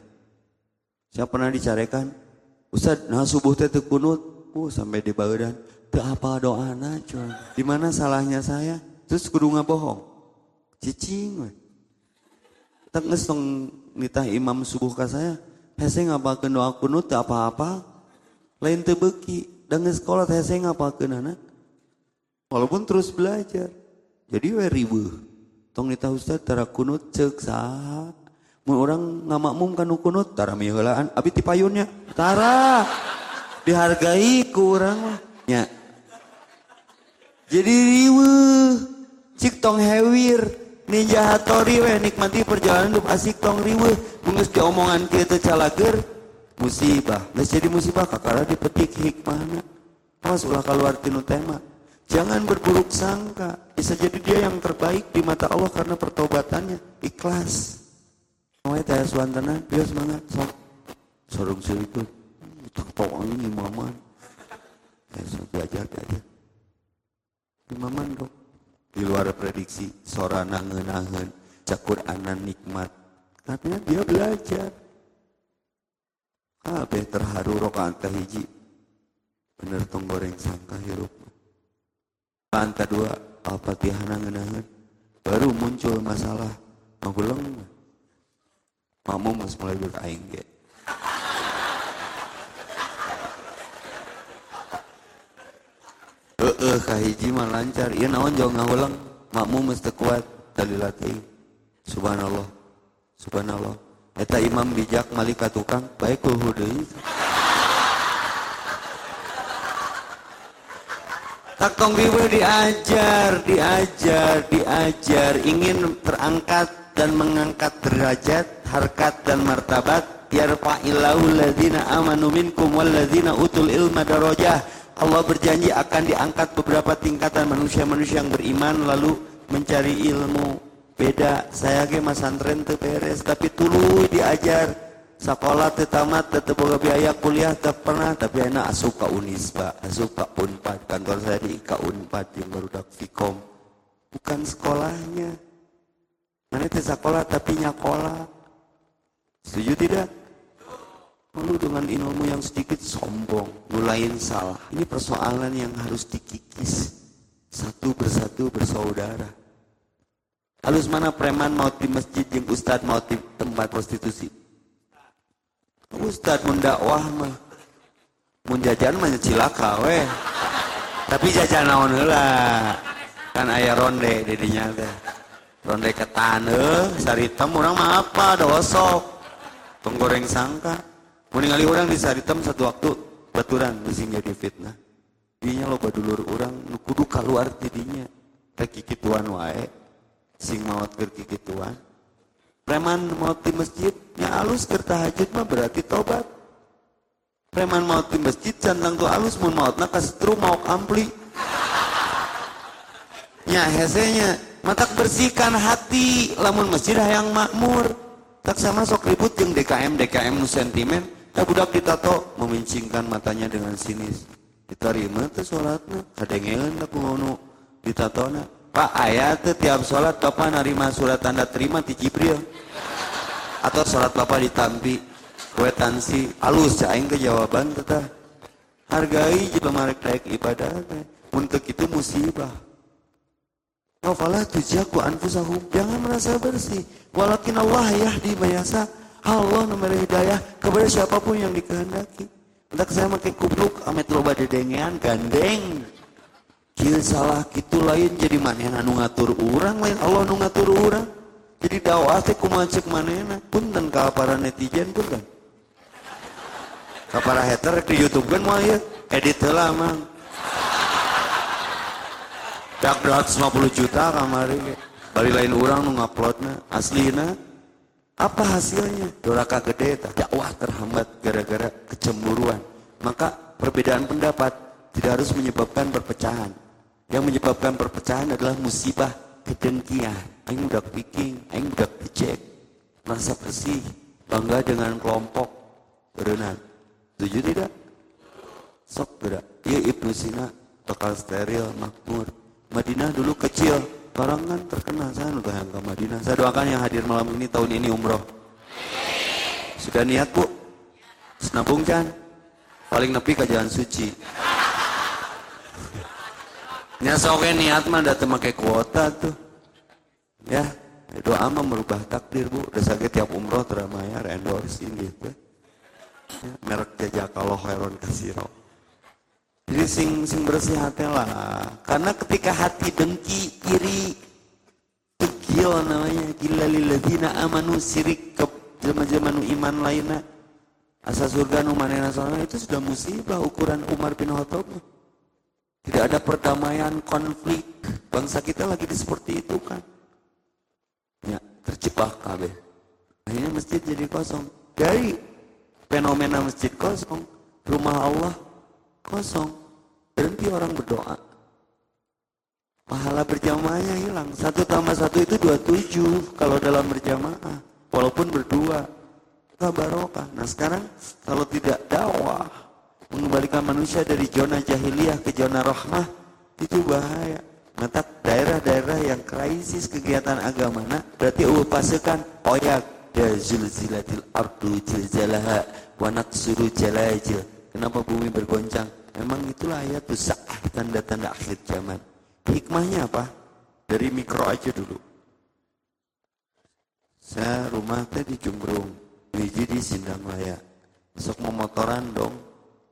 Siapa pernah dicarikan? Ustaz, nah subuh teh kunut, uh sampai di badan, teu apa doana cuy. Di mana salahnya saya? Terus kudu bohong. Cicing we. Tak ngesong nitah imam subuh ka saya, hese ngapakeun doa kunut teu apa-apa. Lain teu beuki, dan sekolah hese ngapakeun anak. Walaupun terus belajar. Jadi we riweuh. Tong nitah Ustaz tara kunut ceuk saha? Mun orang ngamakmum kan kunut tara miheulaan abi ti payunnya. Tara dihargai ku urang nya. Jadi riweuh cik tong hewir ninja hatori we nikmati perjalanan hidup asik tong riweuh geus diomongan kieu teh calager musibah. Geus jadi musibah kakara dipetik hikmahna. Awas ulah keluar tinu tema. Jangan berburuk sangka. Bisa jadi dia yang terbaik di mata Allah karena pertobatannya. Ikhlas. Mau teh suantana, dia semangat sok. Sorong itu, tak tahu ini imaman. Ya, sok belajar belajar. Imaman dok. Di luar prediksi, sora nangen-nangen, cakur anan nikmat. Katanya dia belajar. Kabeh terharu rokaan hiji. Bener tong goreng sangka hirup. Anta dua, al-fatihah nangen-nangen. Baru muncul masalah. Maguleng. Mamu mas mulai berkain ge. Eh eh kahiji mah lancar. Iya naon jauh ngahulang. Makmu mesti kuat latih. Subhanallah. Subhanallah. Eta imam bijak malika tukang baik kuhu deui. Takong biwe diajar, diajar, diajar, ingin terangkat dan mengangkat derajat harkat dan martabat. Yarfa'illahu ladzina amanu minkum walladzina utul ilma darajah. Allah berjanji akan diangkat beberapa tingkatan manusia-manusia yang beriman lalu mencari ilmu. Beda saya ke mas santren teu beres tapi tulu diajar. Sekolah teu tamat teu boga biaya kuliah teu pernah tapi enak asup ka Unisba asup ka Unpad kantor saya di ka Unpad yang baru Fikom bukan sekolahnya mana teh sekolah tapi nyakola Setuju tidak? Lalu dengan ilmu yang sedikit sombong, mulain salah. Ini persoalan yang harus dikikis. Satu persatu bersaudara. Halus mana preman mau di masjid yang ustad mau di tempat prostitusi? Ustad mendakwah mah. Mun jajan mah cilaka we. Tapi jajan naon heula? Kan aya ronde di dinya teh. Ronde ketan heuh, saritem urang mah apa dosok penggoreng sangka. Meninggali orang di saritem satu waktu baturan mesti jadi fitnah. Dinya loba dulur orang nu kudu keluar tidinya. Rek kikituan wae sing maot keur kikituan preman maot di masjid nya alus keur tahajud mah berarti tobat. Preman maot di masjid cantang tu alus mun maotna kasetru mau ampli. Nya hesenya matak bersihkan hati lamun masjid yang makmur. Tak sama sok ribut yang DKM DKM nu sentimen. Tak budak ditato memincingkan matanya dengan sinis. Diterima tuh sholatnya kadengeun tak ngono. Ditatona Pak ayat tuh tiap sholat bapak narima surat tanda terima di Jibril. Atau sholat bapak ditampi tansi alus aing ke jawaban tetah hargai jika marek naik ibadah untuk itu musibah Nafalah tujaku anfusahum. Jangan merasa bersih. Walakin Allah yahdi mayasa. Allah memberi hidayah kepada siapa pun yang dikehendaki. Entah saya pakai kubluk, amet loba dedengean, gandeng. Kieu salah gitu lain jadi manehna anu ngatur urang lain Allah nu ngatur urang. Jadi dakwah teh kumaha ceuk manehna. Punten ka para netizen pun kan. Ka para hater di YouTube kan moal ya edit heula mang. Dak 250 juta kamari. Bari lain orang nu nguploadna aslina apa hasilnya? Doraka gede dakwah terhambat gara-gara kecemburuan. Maka perbedaan pendapat tidak harus menyebabkan perpecahan. Yang menyebabkan perpecahan adalah musibah kedengkian. Aing udah piking aing udah dicek merasa bersih bangga dengan kelompok. Berenang setuju tidak? Sok tidak iya Ibnu Sina bakal steril makmur Madinah dulu kecil, orang kan terkenal saya udah yang ke Madinah. Saya doakan yang hadir malam ini tahun ini umroh. Sudah niat bu? Senabung kan? Paling nepi ke jalan suci. Nyasoke niat mah datang pakai kuota tuh. Ya, doa mah merubah takdir bu. Udah sakit tiap umroh teramaya endorse gitu. Ya, merek jajak kalau heron kasih roh. Jadi sing sing bersih hati lah. Karena ketika hati dengki, iri, tegil namanya gila lilladina amanu sirik ke zaman-zaman iman lainnya. Asa surga nu manena itu sudah musibah ukuran Umar bin Khattab. Tidak ada perdamaian, konflik. Bangsa kita lagi di seperti itu kan. Ya, terjebak kabeh. Akhirnya masjid jadi kosong. Dari fenomena masjid kosong, rumah Allah kosong. Berhenti orang berdoa. Pahala berjamaahnya hilang. Satu tambah satu itu dua tujuh kalau dalam berjamaah. Walaupun berdua. Gak barokah. Nah sekarang kalau tidak dakwah. Mengembalikan manusia dari zona jahiliyah ke zona rahmah. Itu bahaya. Mata daerah-daerah yang krisis kegiatan agama. Nah, berarti pasukan oyak. Ya zulzilatil ardu zilzalaha wa naqsuru jalajil. Kenapa bumi bergoncang? Memang itulah ayat sa'ah tanda-tanda akhir zaman. Hikmahnya apa? Dari mikro aja dulu. Saya rumah teh di Jumbrung, biji di Sindang Laya. Besok mau motoran dong,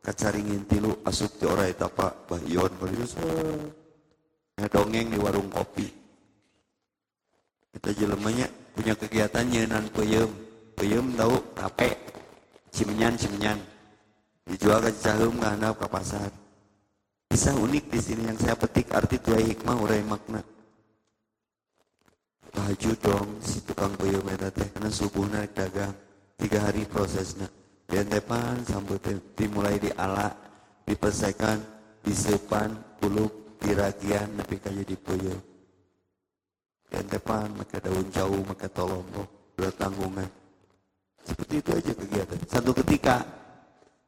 kacaringin tilu asup di orai tapa bahyon barius. Ya dongeng di warung kopi. Kita jelemanya punya kegiatan nyenan peyem. Peyem tahu tape, cimnyan cimnyan dijual ke Cahum ke ke pasar. Kisah unik di sini yang saya petik arti tuai hikmah urai makna. Tahajud dong si tukang puyuh meta teh karena subuh naik dagang tiga hari prosesnya. Depan sambut dimulai di ala dipesekan disepan puluk diragian tapi kayak di puyuh. Depan maka daun jauh maka tolombok dua tanggungan seperti itu aja kegiatan. Satu ketika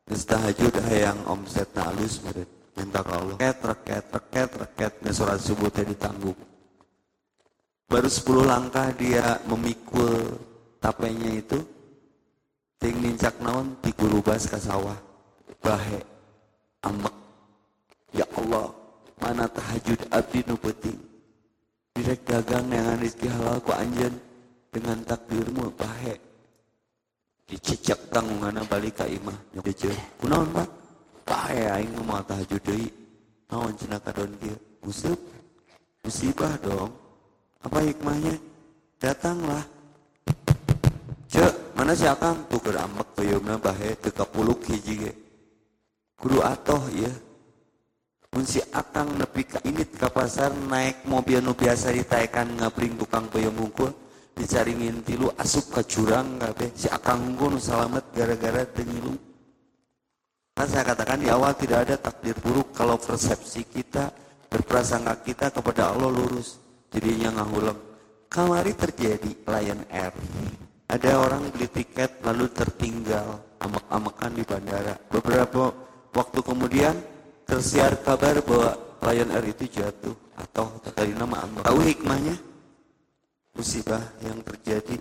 Geus tahajud hayang omset na alus meureun. Minta ke Allah. Reket, reket, reket, reket. Nah, surat subuh teh ditanggung. Baru 10 langkah dia memikul tapenya itu. Ting nincak naon dikulubas ke sawah. Bahe. Amek. Ya Allah, mana tahajud abdi nu penting. Direk dagang dengan rezeki halal ku anjen dengan takdirmu bahe dicicak tanggungan balik ke imah. Nyok kunaon pak? Pak ya aing mau tahajud deui. Naon cenah kadon dia musib. Musibah dong. Apa hikmahnya? Datanglah. Cek mana si akang? Tuh ambek tuyumna bahe teu kapuluk hiji ge. Kudu atoh ya mun si akang nepi ka ini ke pasar naik mobil nu biasa ditaekan ngabring tukang peyem mungkul dicaringin tilu asup ke jurang kabeh. Si akang nu salamet gara-gara tengilu kan saya katakan di awal tidak ada takdir buruk kalau persepsi kita berprasangka kita kepada Allah lurus jadinya ngahulam kamari terjadi Lion Air. Ada orang beli tiket lalu tertinggal amak-amakan di bandara. Beberapa waktu kemudian tersiar kabar bahwa Lion Air itu jatuh atau dari nama. Tahu hikmahnya? Musibah yang terjadi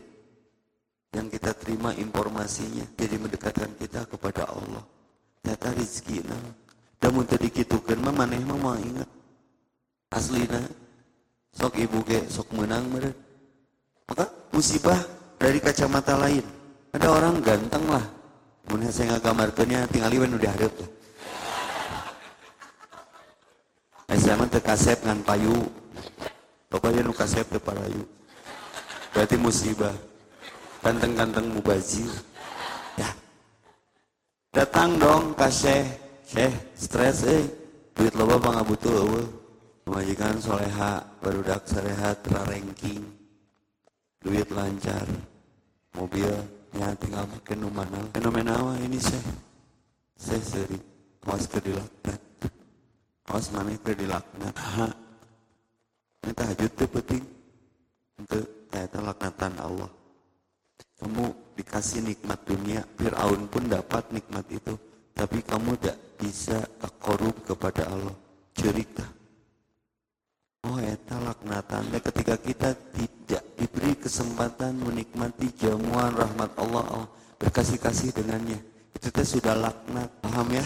yang kita terima informasinya jadi mendekatkan kita kepada Allah. Ternyata rezeki nah. Dan mun tadi kitu mah maneh mah mau ingat. Aslina sok ibu ke sok menang meureun. Maka musibah dari kacamata lain. Ada orang ganteng lah. Mun saya ngagamarkeunnya tinggal iwan udah hareup lah. Saya mah kasep ngan payu. Pokoknya nu kasep teu payu. Berarti musibah. Ganteng-ganteng mubazir. Ya. Datang dong ka Syekh. Syekh, stres eh. Duit loba pangabutuh eueuh. Majikan soleha, barudak sarehat, ranking. Duit lancar. Mobil ya tinggal makin nu mana. Fenomena ini Syekh. Syekh seri. Awas ke dilaknat. Awas mana itu dilaknat. Ini tahajud itu penting. Untuk ternyata laknatan Allah. Kamu dikasih nikmat dunia, Fir'aun pun dapat nikmat itu. Tapi kamu tidak bisa korup kepada Allah. Cerita. Oh, eta laknatan. Ketika kita tidak diberi kesempatan menikmati jamuan rahmat Allah, Allah berkasih-kasih dengannya. Itu sudah laknat. Paham ya?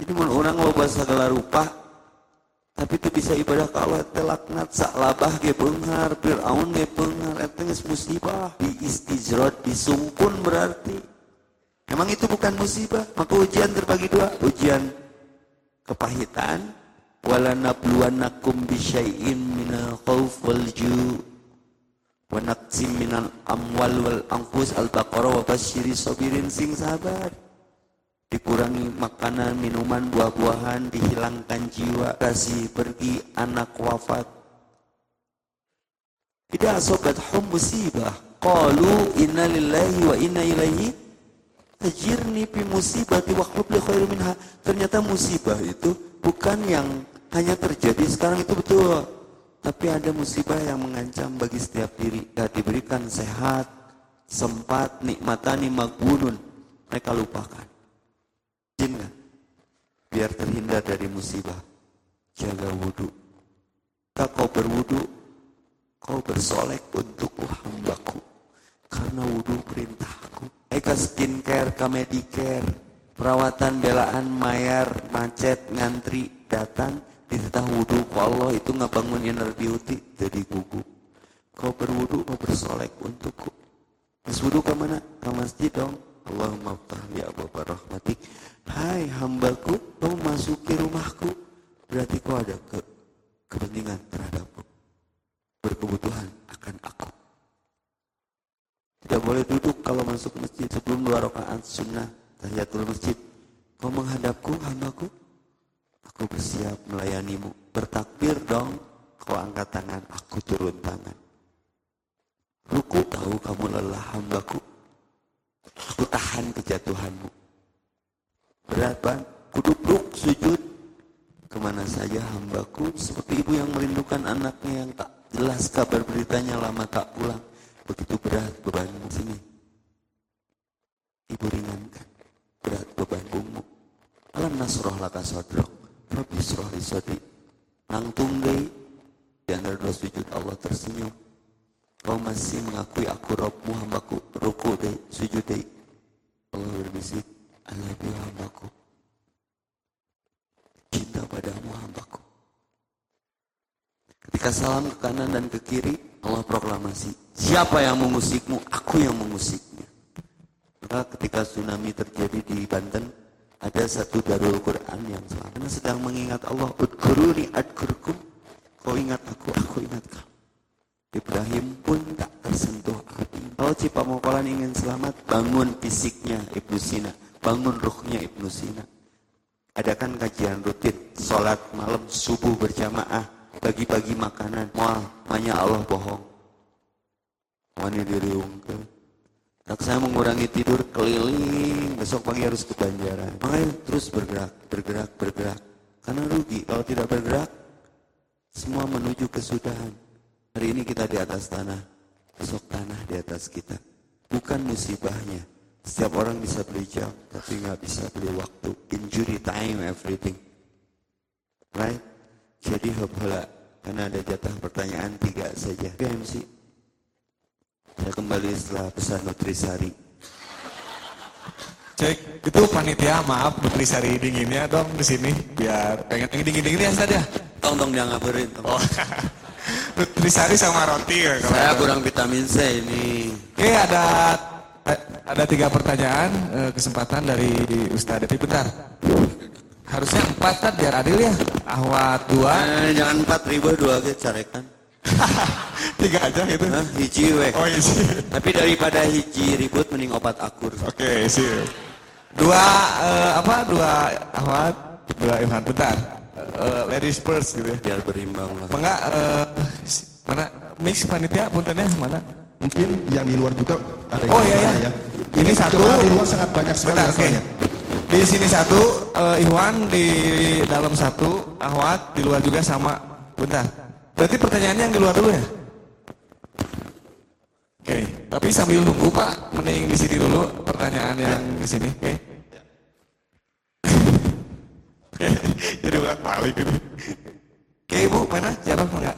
Jadi mun orang bahasa segala rupa, tapi itu bisa ibadah ke Allah telaknat saklabah ge beunghar, Firaun ge beunghar, eta musibah, di istijrod, disumpun berarti. Emang itu bukan musibah, maka ujian terbagi dua, ujian kepahitan, wala nabluwannakum bisyai'in minal khauf wal ju' wa naqsim minal amwal wal anfus al-baqarah wa sabirin sing sabar dikurangi makanan, minuman, buah-buahan, dihilangkan jiwa, kasih pergi, anak wafat. Tidak sobat hum musibah. Qalu inna lillahi wa inna ilaihi tajirni fi musibati wa li khairu minha. Ternyata musibah itu bukan yang hanya terjadi sekarang itu betul. Tapi ada musibah yang mengancam bagi setiap diri. Gak diberikan sehat, sempat, nikmatani magunun. Mereka lupakan. Jin Biar terhindar dari musibah. Jaga wudhu. Tak kau berwudhu, kau bersolek untukku hambaku. Karena wudhu perintahku. Eka skincare, kamedicare, perawatan belaan, mayar, macet, ngantri, datang, dititah wudhu ku Allah itu ngabangun inner beauty jadi gugup. Kau berwudhu, kau bersolek untukku. Mas wudhu ke mana? Ke masjid dong. Allahumma ya Abu rahmatik. Hai hambaku, kau masuki rumahku. Berarti kau ada ke kepentingan terhadapku. Berkebutuhan akan aku. Tidak boleh duduk kalau masuk masjid sebelum dua rakaat sunnah tahiyatul masjid. Kau menghadapku hambaku. Aku bersiap melayanimu. Bertakbir dong. Kau angkat tangan, aku turun tangan. Ruku tahu kamu lelah hambaku. Aku tahan kejatuhanmu berat bang kudupluk sujud. Ke mana saja hambaku seperti ibu yang merindukan anaknya yang tak jelas kabar beritanya lama tak pulang. Begitu berat bebanmu sini. Ibu ringankan berat beban bungmu alam nasroh laka sodrok Rabbi sroh li sodi nangtung deh di antara dua sujud Allah tersenyum. Kau masih mengakui aku Robmu hambaku ruku deh sujud deh. Allah berbisik Alaihi hambaku. Cinta padamu hambaku. Ketika salam ke kanan dan ke kiri, Allah proklamasi. Siapa yang mengusikmu? Aku yang mengusiknya. Maka ketika tsunami terjadi di Banten, ada satu darul Quran yang. Karena sedang mengingat Allah. Udkuruni adkurkum. Kau ingat aku, aku ingat kau. Ibrahim pun tak tersentuh api. Kalau Cipamokolan ingin selamat, bangun fisiknya Ibnu Sina bangun ruhnya Ibnu Sina. adakan kajian rutin, sholat malam subuh berjamaah, bagi-bagi makanan, mual, hanya Allah bohong. Wani diriungkeun. Tak saya mengurangi tidur keliling, besok pagi harus ke Banjaran. Makanya terus bergerak, bergerak, bergerak. Karena rugi kalau tidak bergerak, semua menuju kesudahan. Hari ini kita di atas tanah, besok tanah di atas kita. Bukan musibahnya. Setiap orang bisa beli jam, tapi nggak bisa beli waktu. Injury time, everything. Right? Jadi hebola, karena ada jatah pertanyaan tiga saja. PMC. Saya kembali setelah pesan Nutrisari. Cek, itu panitia maaf Nutrisari dinginnya dong di sini biar pengen dingin-dingin ya Ustaz ya. Tong tong dia ngabarin. Tong. Oh. Nutrisari sama roti ya kalau Saya kurang vitamin C ini. Oke, ada ada tiga pertanyaan eh, kesempatan dari Ustaz Devi bentar. Harusnya empat kan biar adil ya. Ahwat dua, Eh, jangan empat ribu dua ke carekan. tiga aja gitu. Hah, hiji we. Oh iya sih. Tapi daripada hiji ribut mending obat akur. Oke, sih. Dua eh, apa? Dua Ahwat, dua Ilhan bentar. Eh, ladies first gitu ya. Biar berimbang lah. Enggak si- mana mix panitia puntennya mana? Mungkin yang di luar juga ada yang Oh iya ya. bertanya Ini satu. Di luar sangat banyak sekali Bentar, oke. masalahnya. Di sini satu, eh, Iwan di dalam satu, Ahwat di luar juga sama. Bentar. Berarti pertanyaannya yang di luar dulu ya? Oke, tapi sambil nunggu Pak, mending di sini dulu pertanyaan yang di sini. Oke. Jadi ulang balik ini. Oke Ibu, mana? Jawab enggak?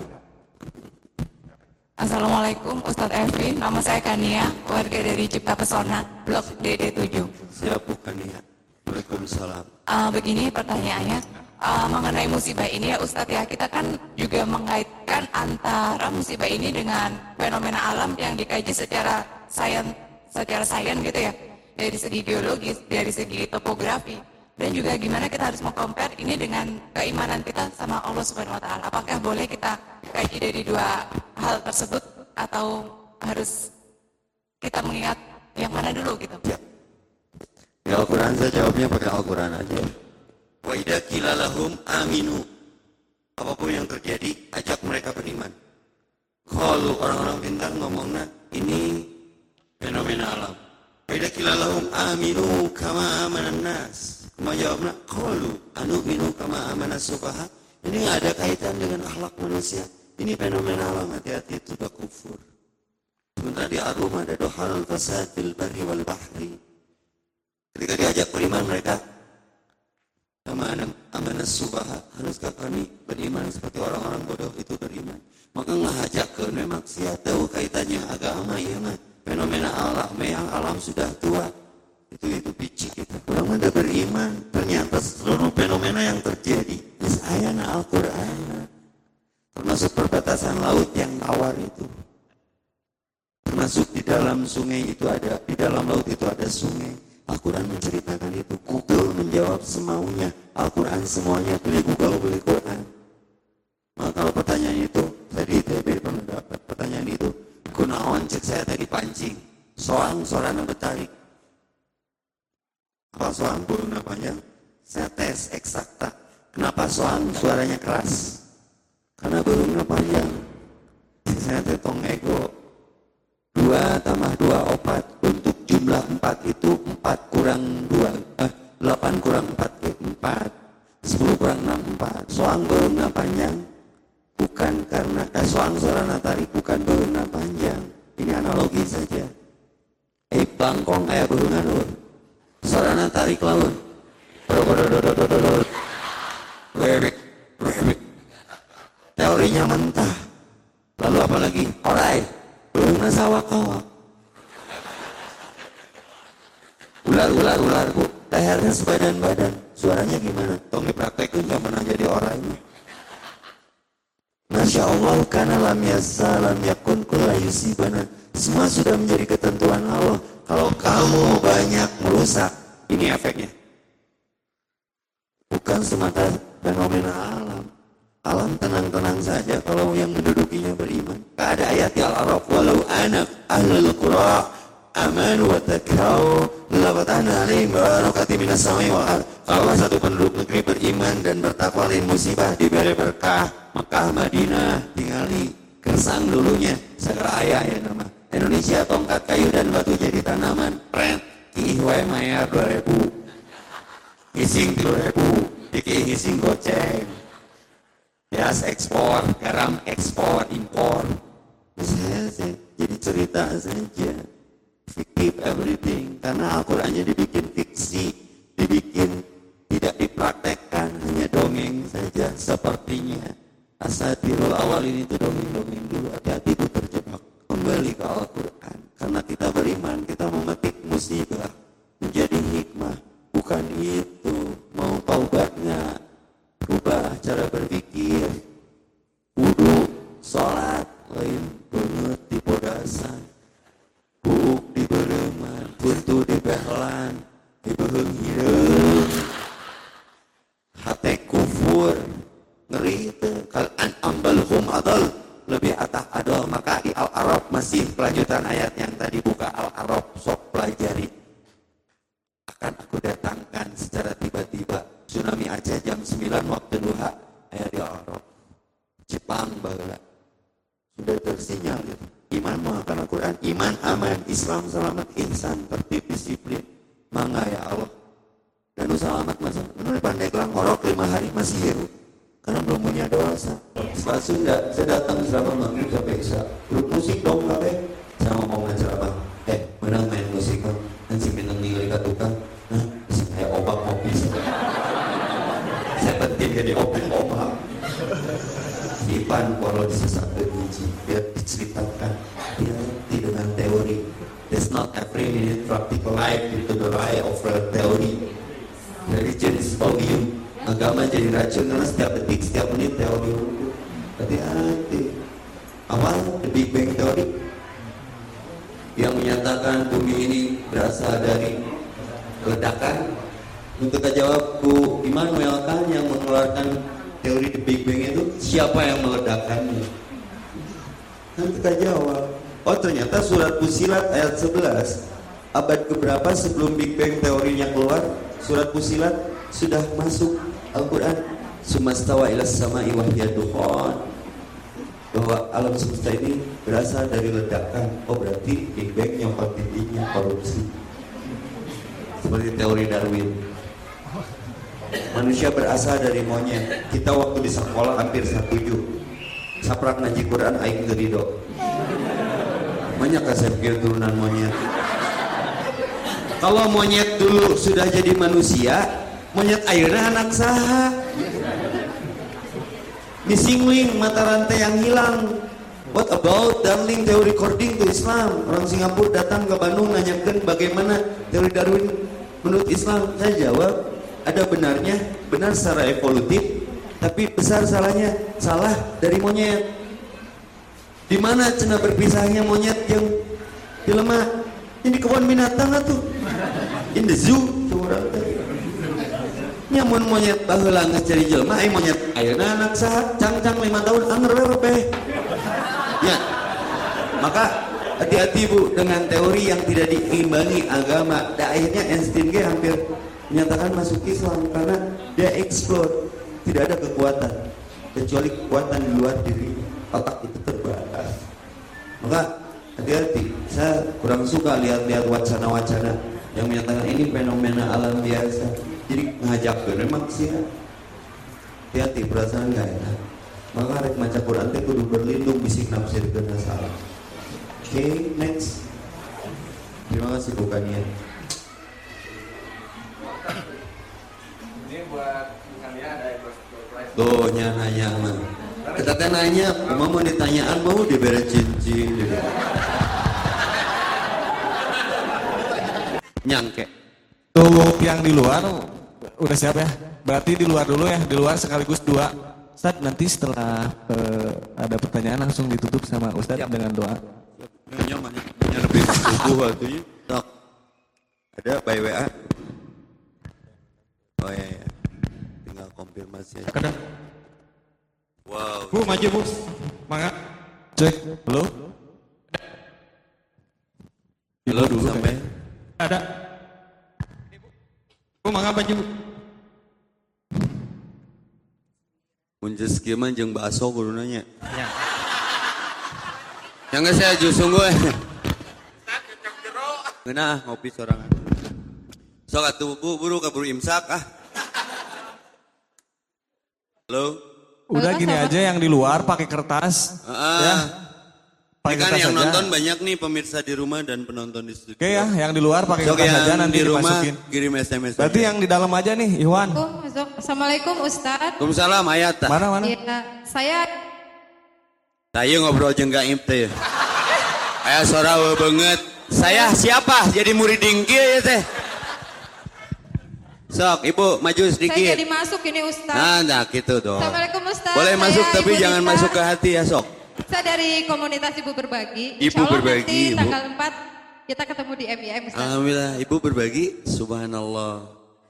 Assalamualaikum Ustadz Evi, nama saya Kania, warga dari Cipta Pesona, Blok DD7. Siap bukan ya. Waalaikumsalam. Ah, begini pertanyaannya, ah, mengenai musibah ini ya Ustadz ya, kita kan juga mengaitkan antara musibah ini dengan fenomena alam yang dikaji secara sains, secara sains gitu ya, dari segi geologis, dari segi topografi, dan juga gimana kita harus mengcompare ini dengan keimanan kita sama Allah Subhanahu Wa Taala. Apakah boleh kita kaji dari dua hal tersebut atau harus kita mengingat yang mana dulu gitu? Di Al-Quran saya jawabnya pakai Al-Quran aja. Wa lahum aminu. Apa pun yang terjadi, ajak mereka beriman. Kalau orang-orang pintar ngomongnya, ini fenomena alam. Wa lahum aminu kama amanan nas. Kama jawabnya, qalu anu'minu kama amanas sufaha. Ini ada kaitan dengan akhlak manusia. Ini fenomena alam, hati-hati itu sudah kufur. Sementara di Arum ada dohal fasad fil barri wal bahri. Ketika diajak beriman mereka sama anak amanah subaha haruskah kami beriman seperti orang-orang bodoh itu beriman maka ngajak ke siapa tahu kaitannya agama ya mah fenomena alam yang alam sudah tua itu itu biji kita. Orang ada beriman ternyata seluruh fenomena yang terjadi ayana Al-Quran. Termasuk perbatasan laut yang tawar itu. Termasuk di dalam sungai itu ada di dalam laut itu ada sungai. Al-Quran menceritakan itu. Google menjawab semaunya. Al-Quran semuanya beli Google beli Quran. Maka kalau pertanyaan itu tadi ITB pernah dapat pertanyaan itu kunaon cek saya tadi pancing. Soang sorana betarik apa soang burung panjang saya tes eksakta. Kenapa soang suaranya keras? Karena burungnya panjang saya tetong ego. Dua tambah dua opat. Untuk jumlah empat itu empat kurang dua eh, delapan kurang empat eh, empat. Sepuluh kurang enam empat. Soang beruna panjang bukan karena eh, soang sorana tarik bukan beruna panjang ini analogi saja. Eh bangkong kayak beruna nur sorana tarik laut. Wewek, wewek. teorinya mentah. Lalu apa lagi? Alright belum sawah kawak ular ular ular bu. Lehernya sebadan badan suaranya gimana? Tong dipraktekin gak pernah jadi orang. Ini Masya Allah karena lam yasa lam yakun kula yusibana. Semua sudah menjadi ketentuan Allah. Kalau kamu banyak merusak ini efeknya. Bukan semata fenomena alam. Alam tenang-tenang saja kalau yang mendudukinya beriman. Ada ayat di Al-Araf walau anak ahlul qura amanu wa takau Labatana alim barakati minas samai wal ard. Kalau satu penduduk negeri beriman dan bertakwa lain musibah diberi berkah. Mekah Madinah tinggali kersang dulunya. Segera ayah ya nama. Indonesia tongkat kayu dan batu jadi tanaman. Pret Mayar 2000 Ngising 3000 Diki ngising goceng. Beras ekspor, garam ekspor, impor. Saya, jadi cerita saja. Fiktif everything. Karena Al-Qurannya dibikin fiksi Dibikin tidak dipraktekkan Hanya dongeng saja sepertinya. Asatirul awal ini itu dongeng-dongeng dulu. Hati-hati itu terjebak. Kembali ke Al-Quran Karena kita beriman Kita memetik musibah Menjadi hikmah. Bukan itu Mau taubat nggak Rubah cara berpikir Wudhu Sholat Lain banget di podasan Buk di bereman Buntu di behlan Di beheng hidup Hati kufur Ngeri itu Kal an'ambalhum adal Lebih atah adal Maka di Al-Arab Masih kelanjutan ayat yang tadi buka. Al-Arab Sok pelajari. Akan aku datangkan secara tiba-tiba. Tsunami Aceh jam 9 waktu duha. Ayah di Arab. Jepang bahwa sudah tersinyal gitu. iman mengakan Al-Quran. Iman aman. Islam selamat. Ihsan tertib disiplin. Mangga ya Allah. Dan selamat masa menurut pandai kelang ngorok lima hari masih hidup karena belum punya dosa setelah Sunda saya datang selama maghrib sampai isya grup musik dong kabeh saya ngomong dengan ceramah eh menang main musik kan dan si bintang ninggali tukang nah si kayak obak kopi saya penting jadi obak-obak Ipan kalau disesak ke biji biar diceritakan. Hati dengan teori. There's not every minute practical life into the right of theory. Religion is volume agama jadi racun karena setiap detik setiap menit teori. Hati-hati awal the big bang theory. Yang menyatakan bumi ini berasal dari ledakan. Untuk jawab Bu Immanuel kan yang mengeluarkan teori the big bang itu? Siapa yang meledakkannya kan kita jawab. Oh ternyata surat pusilat ayat 11 abad keberapa sebelum big bang teorinya keluar surat pusilat sudah masuk Al-Quran sumastawa ilas sama iwahya dukhon. Bahwa alam semesta ini berasal dari ledakan. Oh berarti big bang nyopot titiknya korupsi. Seperti teori Darwin. Manusia berasal dari monyet. Kita waktu di sekolah hampir setuju. Saprak ngaji Quran aing gerido banyak saya pikir turunan monyet. Kalau monyet dulu sudah jadi manusia monyet airnya anak saha? Missing link mata rantai yang hilang. What about darling teori recording to Islam? Orang Singapura datang ke Bandung nanyakan bagaimana teori Darwin menurut Islam. Saya jawab ada benarnya. Benar secara evolutif tapi besar salahnya. Salah dari monyet. Di mana cina berpisahnya monyet yang dilema ini kebun binatang tuh in the zoo curang nyamun monyet baheula geus cari jelema ai monyet ayeuna anak sahat cang-cang lima tahun anger we ya maka hati-hati bu dengan teori yang tidak diimbangi agama. Dan akhirnya Einstein ge hampir menyatakan masuk Islam karena dia explore tidak ada kekuatan kecuali kekuatan di luar diri otak itu terbatas. Maka hati-hati saya kurang suka lihat-lihat wacana-wacana yang menyatakan ini fenomena alam biasa jadi ngajak ke memang sih hati-hati perasaan gak enak maka rek maca Quran teh kudu berlindung bisik nafsir kena salah oke okay, next terima kasih bukannya Ini buat kalian ada Tuh nanya mah. Kita teh nanya, mau mau ditanyaan mau diberi cincin. Diberi. Nyangke. Tuh yang di luar udah siap ya? Berarti di luar dulu ya, di luar sekaligus dua. Ustaz nanti setelah eh, ada pertanyaan langsung ditutup sama Ustaz dengan doa. Nanya banyak lebih subuh waktu ini. Tok. Ada by WA. Oh iya, iya. tinggal konfirmasi aja. Wow. Bu maju bu, mangga. Cek, halo. Belum dulu sampai. Ada. Bu, mangga baju. Munjes kieu mah jeung bakso kudu nanya. Ya. Yang geus saya jus sungguh. Ngeunah ngopi sorangan. Sok atuh bu buru kaburu imsak ah. Halo. Udah gini aja yang di luar pakai kertas. Ah. Ya. Ini Pakai kan kertas yang aja. nonton banyak nih pemirsa di rumah dan penonton di studio. Oke ya, yang di luar pakai kertas yang aja nanti di rumah dimasukin. kirim SMS. Berarti aja. yang di dalam aja nih, Iwan. Assalamualaikum Ustadz. Waalaikumsalam ayat. Mana mana? Ya, saya Tayo ngobrol jeung gaib teh. Aya suara we banget. Saya siapa? Jadi murid dingki ya teh. Sok, Ibu maju saya sedikit. jadi masuk ini Ustadz. Nah, nah gitu dong. Assalamualaikum Ustadz. Boleh Saya masuk tapi Ibu jangan Dita. masuk ke hati ya, sok. Saya dari komunitas Ibu Berbagi. Ibu Allah Berbagi, nanti Ibu. tanggal 4 kita ketemu di MIM Ustadz. Alhamdulillah, Ibu berbagi. Subhanallah.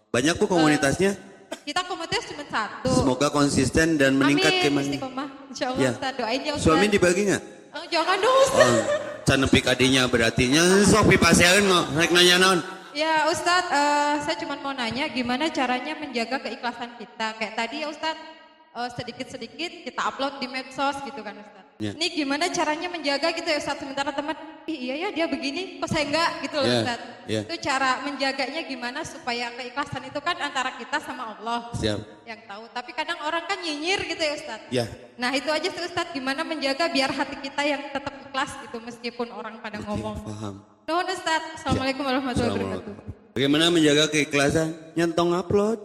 Banyak bu komunitasnya. Kita komunitas cuma satu. Semoga konsisten dan meningkat Amin, istiqomah. Insya Allah Ya. Ustadz doain ya Ustadz. Suami dibagi nggak? Oh, jangan dong Ustadz. Oh, can nepi kadinya berarti nya sok pipaseun ngo rek nanya naon. Ya Ustadz, eh, saya cuma mau nanya gimana caranya menjaga keikhlasan kita. Kayak tadi ya Ustadz, eh, sedikit-sedikit kita upload di medsos gitu kan Ustadz. Ya. Ini gimana caranya menjaga gitu ya Ustadz. Sementara teman, iya ya dia begini, kok saya enggak gitu loh Ya, Ustadz. ya. Itu cara menjaganya gimana supaya keikhlasan itu kan antara kita sama Allah Siap. yang tahu. Tapi kadang orang kan nyinyir gitu ya Ustadz. Ya. Nah itu aja sih Ustadz, gimana menjaga biar hati kita yang tetap ikhlas gitu meskipun orang pada ngomong. Paham. Nuhun Ustadz, Assalamualaikum warahmatullahi wabarakatuh. Bagaimana menjaga keikhlasan? Nyentong upload.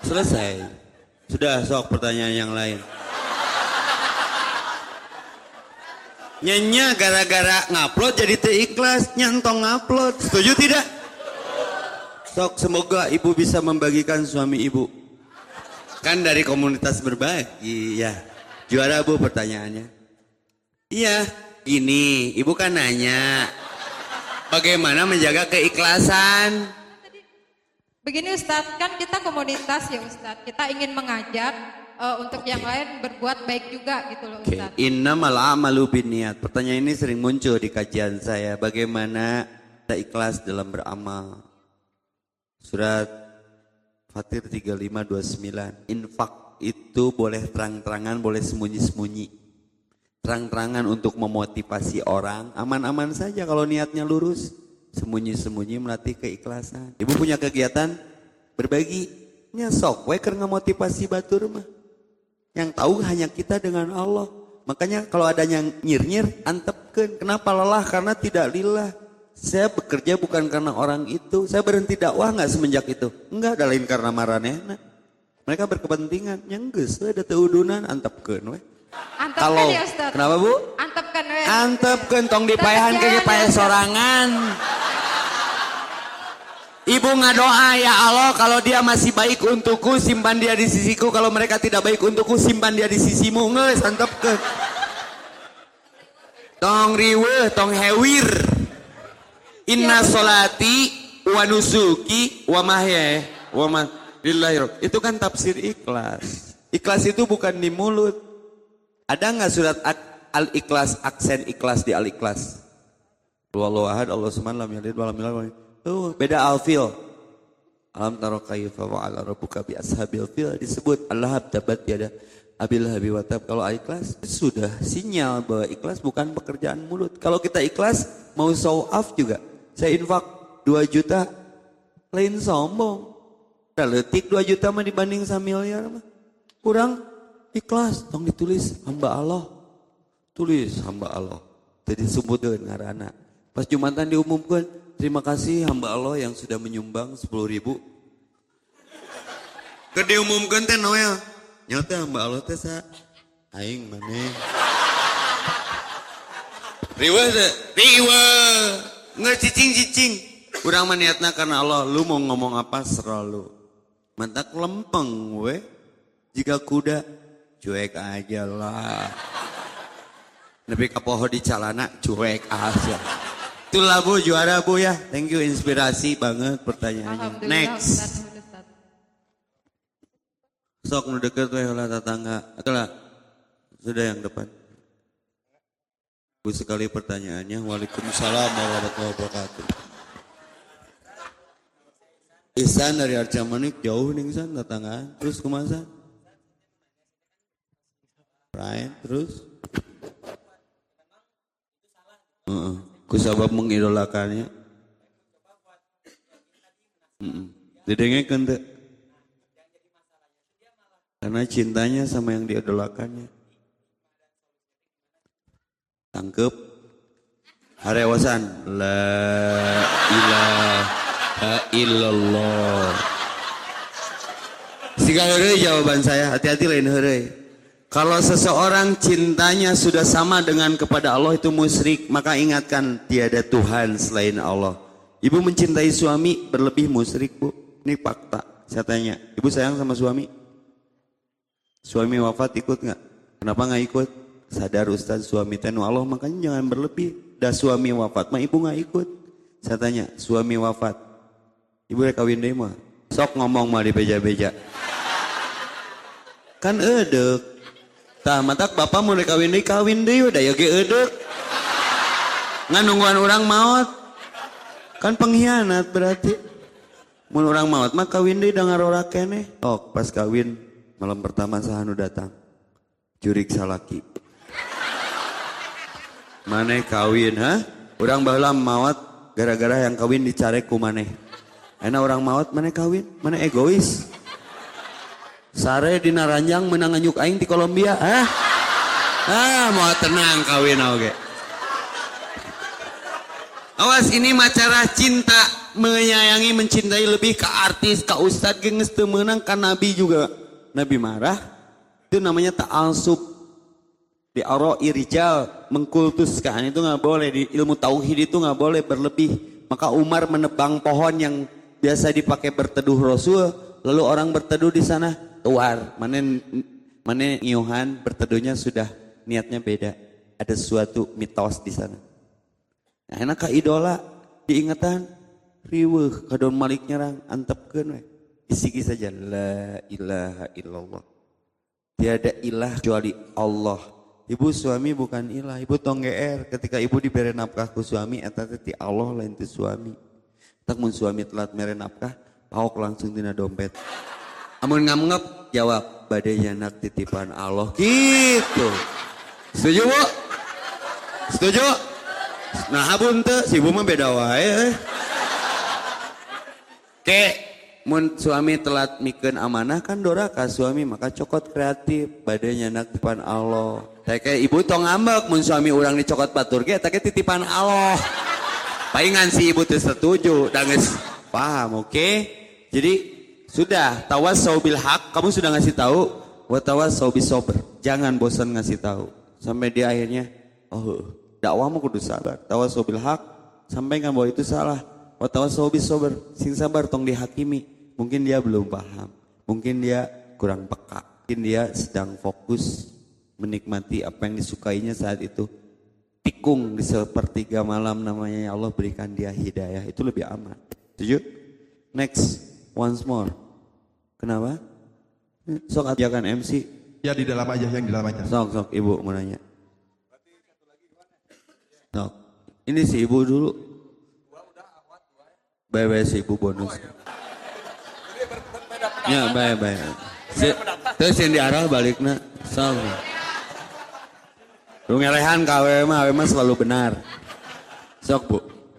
Selesai. Sudah sok pertanyaan yang lain. Nyenya gara-gara ngupload jadi teu ikhlas, nyentong upload. Setuju tidak? Sok semoga ibu bisa membagikan suami ibu. Kan dari komunitas berbagi ya. Juara bu pertanyaannya. Iya, ini ibu kan nanya. Bagaimana menjaga keikhlasan? Begini Ustadz, kan kita komunitas ya Ustadz. Kita ingin mengajak eh, untuk yang lain berbuat baik juga gitu loh Ustadz. innamal amalu binniat. Pertanyaan ini sering muncul di kajian saya. Bagaimana kita ikhlas dalam beramal? Surat Fatir 3529. Infak itu boleh terang-terangan, boleh sembunyi-sembunyi. Terang-terangan untuk memotivasi orang, aman-aman saja kalau niatnya lurus. Sembunyi-sembunyi melatih keikhlasan. Ibu punya kegiatan berbagi. Nyesok, we keur ngamotivasi batur mah. Yang tahu hanya kita dengan Allah. Makanya kalau ada yang nyir-nyir, antepkan. Kenapa lelah? Karena tidak lillah. Saya bekerja bukan karena orang itu. Saya berhenti dakwah nggak semenjak itu? Enggak, ada lain karena maranehna. Mereka berkepentingan. Yang ada teudunan, antepkan. We. Kalau, ya kenapa bu? Antepkan we. Antepkan, tong dipayahan ke payah sorangan. Ibu ngadoa ya Allah kalau dia masih baik untukku simpan dia di sisiku kalau mereka tidak baik untukku simpan dia di sisimu nges antepkeun. Tong riweuh tong hewir. Inna solati wa nusuki wa mahya wa. Itu kan tafsir ikhlas. Ikhlas itu bukan di mulut. Ada nggak surat al-ikhlas aksen ikhlas di al-ikhlas? Wallahu ahad Allah subhanahu lam yalid walam walam- Tuh, beda alfil. Alam taro kaifa fa'ala rabbuka bi ashabil fil disebut Allah tabat yada abil habi watab. Kalau ikhlas sudah sinyal bahwa ikhlas bukan pekerjaan mulut. Kalau kita ikhlas mau show off juga. Saya infak 2 juta lain sombong. Udah letik 2 juta mah dibanding samiliar mah. Kurang ikhlas tong ditulis hamba Allah. Tulis hamba Allah. Jadi sebutkan ngarana. Pas Jumatan diumumkan, terima kasih hamba Allah yang sudah menyumbang 10 ribu. Ke diumumkan teh Noel. Nyata hamba Allah teh sa. Aing maneh. Riweh teh. Riweh. Nggak cicing-cicing. Kurang maniatna karena Allah. Lu mau ngomong apa selalu. Mantak lempeng we. Jika kuda, cuek aja lah. Nepi ka poho di calana, cuek aja. Itulah bu, juara bu ya. Thank you, inspirasi banget pertanyaannya. Next. Sok nu deket we ulah tetangga. Atulah. Sudah yang depan. Bagus sekali pertanyaannya. Waalaikumsalam warahmatullahi wabarakatuh. Ihsan dari Arca Manik jauh nih Ihsan datangan. Terus kumaha? Ryan terus. Heeh. Kusabab mengidolakannya. Heeh. Didengekeun teu? Karena cintanya sama yang diidolakannya. Tangkep. Harewasan. La ilaha illallah. Siga jawaban saya. Hati-hati lain heureuy. Kalau seseorang cintanya sudah sama dengan kepada Allah itu musyrik, maka ingatkan tiada Tuhan selain Allah. Ibu mencintai suami berlebih musyrik, Bu. Ini fakta. Saya tanya, Ibu sayang sama suami? Suami wafat ikut nggak? Kenapa nggak ikut? Sadar Ustaz suami tenu Allah makanya jangan berlebih. Dah suami wafat mah ibu nggak ikut. Saya tanya, suami wafat. Ibu rek kawin deh mah. Sok ngomong mah di beja-beja. Kan edek. Tah matak bapak mau rek kawin deh kawin deh udah ya ge. Ngan nungguan orang maut. Kan pengkhianat berarti. Mun orang maut mah kawin deh dengan orang kene. Oh pas kawin malam pertama sahanu datang. Jurik salaki. Maneh kawin, ha? Orang baheula maut gara-gara yang kawin dicarek ku maneh. Enak orang maut maneh kawin, maneh egois. Sare dina ranjang menang anyuk aing di Kolombia, ha? Ah, mau tenang kawin oge. Awas ini macara cinta. Menyayangi mencintai lebih ke artis ke ustad genges teu meunang ka nabi juga. Nabi marah. Itu namanya ta'alsub. Di aroi rijal mengkultuskan itu nggak boleh di ilmu tauhid itu nggak boleh berlebih. Maka Umar menebang pohon yang biasa dipakai berteduh Rasul lalu orang berteduh di sana tuar mana mana ngiuhan berteduhnya sudah niatnya beda. Ada sesuatu mitos di sana. Nah, enak ka idola diingatan riweuh kadon malik nyerang antepkeun we. Isiki saja la ilaha illallah. Tiada ilah kecuali Allah. Ibu suami bukan ilah, ibu tong GR ketika ibu diberi nafkah ku suami eta teh Allah lain ti suami. Tak mun suami telat mere nafkah, paok langsung tina dompet. Amun ngamngep jawab badai anak titipan Allah gitu. Setuju bu? Setuju? Nah abun teu si ibu mah beda wae. Oke, mun suami telat mikeun amanah kan doraka suami maka cokot kreatif badai anak titipan Allah. Kayak ibu tong ngambek mun suami orang dicokot batur ge teh titipan Allah. Palingan si ibu teh setuju dan geus paham, oke? Okay? Jadi sudah tawasau bil hak, kamu sudah ngasih tahu wa tawasau sober. Jangan bosan ngasih tahu. Sampai di akhirnya oh dakwahmu kudu sabar. Tawasau bil hak sampaikan bahwa itu salah. Wa tawasau sober. Sing sabar tong dihakimi. Mungkin dia belum paham. Mungkin dia kurang peka. Mungkin dia sedang fokus menikmati apa yang disukainya saat itu. Tikung di sepertiga malam namanya ya Allah berikan dia hidayah. Itu lebih aman. Setuju? Next, once more. Kenapa? Sok ajakan MC. Ya di dalam aja, yang di dalam aja. Sok, sok ibu mau nanya. Sok. Ini si ibu dulu. Bye-bye si ibu bonus. Ya, bye-bye. Si, terus yang diarah balik na. Sok. Lu ngelehan kawe mah, awe mah selalu benar. Sok bu.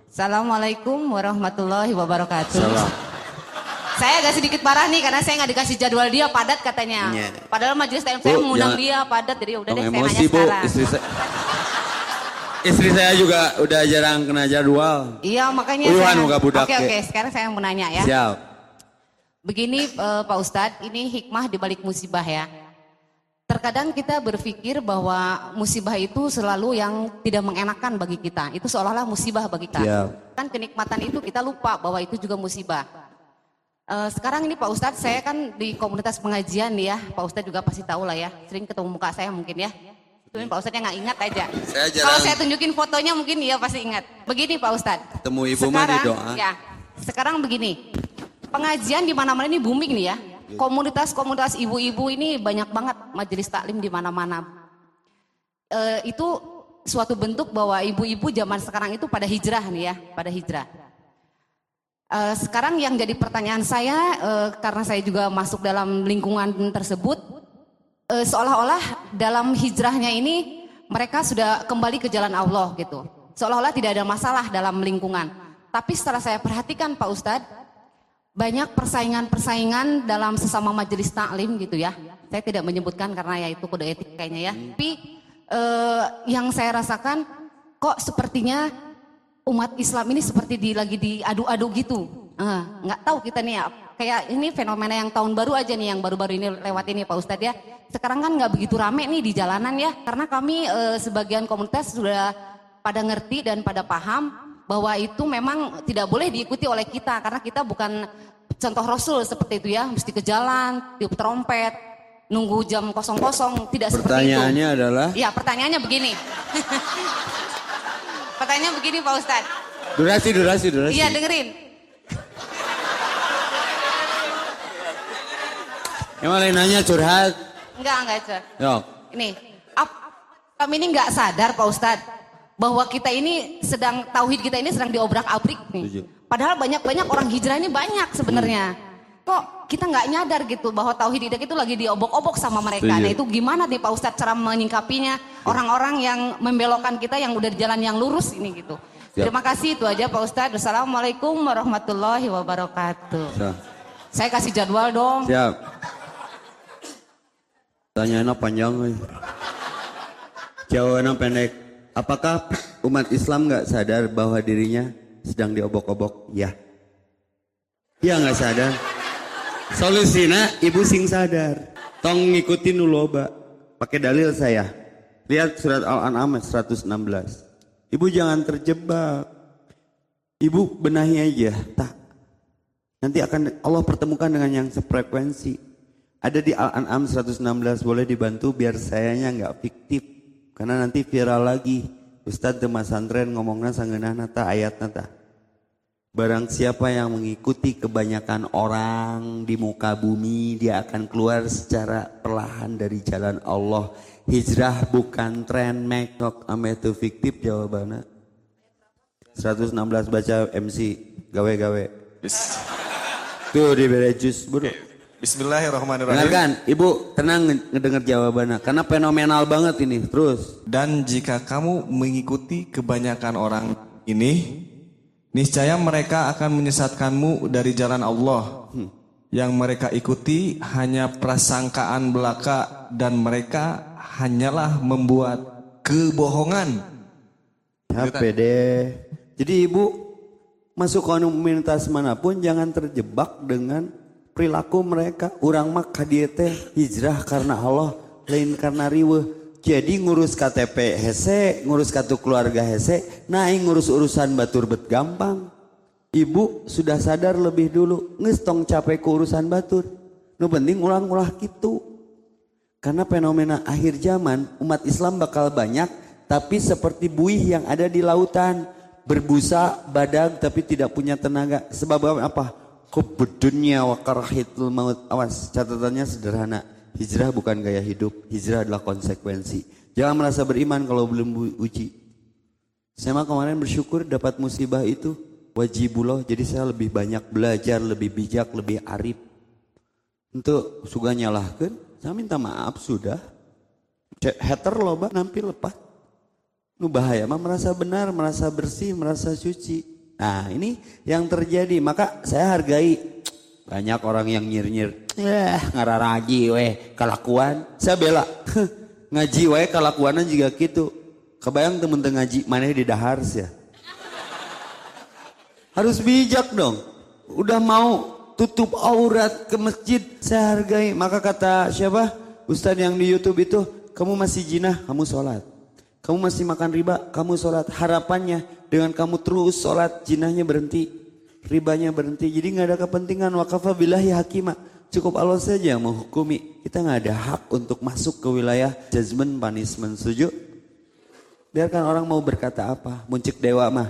Assalamualaikum warahmatullahi wabarakatuh. Salam. Saya agak sedikit parah nih karena saya nggak dikasih jadwal dia padat katanya. Iya. Padahal majelis taklim saya mengundang dia padat jadi udah deh saya emosi nanya bu, sekarang. istri saya. Istri saya juga udah jarang kena jadwal. Iya makanya Puluhan saya. muka budak Oke ya. oke sekarang saya mau nanya ya. Siap. Begini eh, Pak Ustadz, ini hikmah di balik musibah ya. Terkadang kita berpikir bahwa musibah itu selalu yang tidak mengenakan bagi kita. Itu seolah-olah musibah bagi kita. Siap. Kan kenikmatan itu kita lupa bahwa itu juga musibah. Eh, sekarang ini Pak Ustadz, saya kan di komunitas pengajian nih ya. Pak Ustadz juga pasti tahu lah ya. Sering ketemu muka saya mungkin ya. Mungkin Pak Ustadz nggak ingat aja. Saya jarang- Kalau saya tunjukin fotonya mungkin iya pasti ingat. Begini Pak Ustadz. Ketemu ibu mah di sekarang, doa. Ya, sekarang begini. Pengajian di mana-mana ini booming nih ya. Komunitas-komunitas ibu-ibu ini banyak banget majelis taklim di mana-mana. Eh, itu suatu bentuk bahwa ibu-ibu zaman sekarang itu pada hijrah nih ya, pada hijrah. Uh, sekarang yang jadi pertanyaan saya, uh, karena saya juga masuk dalam lingkungan tersebut, uh, seolah-olah dalam hijrahnya ini mereka sudah kembali ke jalan Allah gitu. Seolah-olah tidak ada masalah dalam lingkungan. Tapi setelah saya perhatikan Pak Ustadz, banyak persaingan-persaingan dalam sesama majelis taklim gitu ya. Saya tidak menyebutkan karena ya itu kode etik kayaknya ya. Tapi uh, yang saya rasakan kok sepertinya umat Islam ini seperti di lagi diadu-adu gitu. Uh, nggak tahu kita nih ya, kayak ini fenomena yang tahun baru aja nih yang baru-baru ini lewat ini Pak Ustadz ya. Sekarang kan nggak begitu rame nih di jalanan ya, karena kami uh, sebagian komunitas sudah pada ngerti dan pada paham bahwa itu memang tidak boleh diikuti oleh kita karena kita bukan contoh Rasul seperti itu ya, mesti ke jalan, tiup trompet, nunggu jam kosong-kosong, tidak seperti itu. Pertanyaannya adalah? Ya, pertanyaannya begini. pertanyaannya begini Pak Ustadz. Durasi, durasi, durasi. Iya, dengerin. Yang lain nanya curhat. Enggak, enggak curhat. Yok. Ini, ap, kami ini enggak sadar Pak Ustadz bahwa kita ini sedang tauhid kita ini sedang diobrak-abrik nih. Padahal banyak-banyak orang hijrah ini banyak sebenarnya. Hmm. Kok kita nggak nyadar gitu bahwa tauhid itu lagi diobok-obok sama mereka. Nah itu gimana nih Pak Ustadz cara menyingkapinya orang-orang yang membelokkan kita yang udah di jalan yang lurus ini gitu. Siap. Terima kasih itu aja Pak Ustadz. Assalamualaikum warahmatullahi wabarakatuh. Siap. Saya kasih jadwal dong. Siap. Tanyanya panjang. Jawabannya pendek. Apakah umat Islam nggak sadar bahwa dirinya sedang diobok-obok? Ya. Ya nggak sadar. Solusinya ibu sing sadar. Tong ngikutin nuloba. Pakai dalil saya. Lihat surat Al-An'am 116. Ibu jangan terjebak. Ibu benahi aja. Tak. Nanti akan Allah pertemukan dengan yang sefrekuensi. Ada di Al-An'am 116 boleh dibantu biar sayanya nggak fiktif. Karena nanti viral lagi. Ustadz Demas Santren ngomongnya sangenah nata ayat nata. Barang siapa yang mengikuti kebanyakan orang di muka bumi, dia akan keluar secara perlahan dari jalan Allah. Hijrah bukan tren, mekok, ametu fiktif jawabannya. 116 baca MC, gawe-gawe. Tuh di jus, bro. Bismillahirrahmanirrahim. Dengarkan, Ibu tenang ngedengar jawabannya karena fenomenal banget ini. Terus. Dan jika kamu mengikuti kebanyakan orang ini, niscaya mereka akan menyesatkanmu dari jalan Allah. Hmm. Yang mereka ikuti hanya prasangkaan belaka dan mereka hanyalah membuat kebohongan. HP deh. Jadi Ibu masuk komunitas mana pun jangan terjebak dengan perilaku mereka orang mah kadiete hijrah karena Allah lain karena riwe jadi ngurus KTP hese ngurus kartu keluarga hese naik ngurus urusan batur bet gampang. Ibu sudah sadar lebih dulu ngestong capek ke urusan batur. Nu penting ulang-ulah gitu karena fenomena akhir zaman umat Islam bakal banyak tapi seperti buih yang ada di lautan. Berbusa badag tapi tidak punya tenaga. Sebab apa? Kubudunya wa karahitul maut. Awas, catatannya sederhana. Hijrah bukan gaya hidup, hijrah adalah konsekuensi. Jangan merasa beriman kalau belum uji. Saya mah kemarin bersyukur dapat musibah itu wajibullah. Jadi saya lebih banyak belajar, lebih bijak, lebih arif. Untuk suka nyalahkan, saya minta maaf sudah. Hater loba nampi lepas. Nu bahaya mah merasa benar, merasa bersih, merasa suci. Nah ini yang terjadi. Maka saya hargai banyak orang yang nyir-nyir. Eh ngararaji weh kelakuan. Saya bela. ngaji weh kelakuanan juga gitu. Kebayang temen-temen ngaji mana di dahar ya. Harus bijak dong. Udah mau tutup aurat ke masjid saya hargai. Maka kata siapa? Ustadz yang di Youtube itu. Kamu masih jinah, kamu sholat. Kamu masih makan riba, kamu sholat. Harapannya dengan kamu terus sholat, jinahnya berhenti. Ribanya berhenti. Jadi nggak ada kepentingan. Wakafa billahi hakimah. Cukup Allah saja yang menghukumi. Kita nggak ada hak untuk masuk ke wilayah judgment, punishment. Setuju? Biarkan orang mau berkata apa. Muncik dewa mah.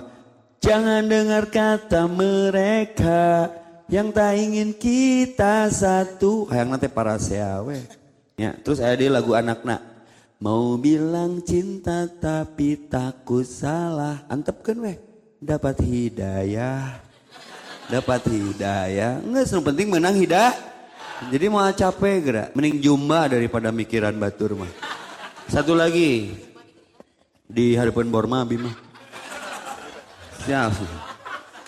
Jangan dengar kata mereka yang tak ingin kita satu. Hayang nanti para seawe. Ya, terus ada lagu anak nak. Mau bilang cinta tapi takut salah. Antep kan weh. Dapat hidayah. Dapat hidayah. Enggak, yang penting menang hidayah. Jadi mau capek gerak. Mending jumba daripada mikiran batur mah. Satu lagi. Di hadapan Borma Bima. Siap.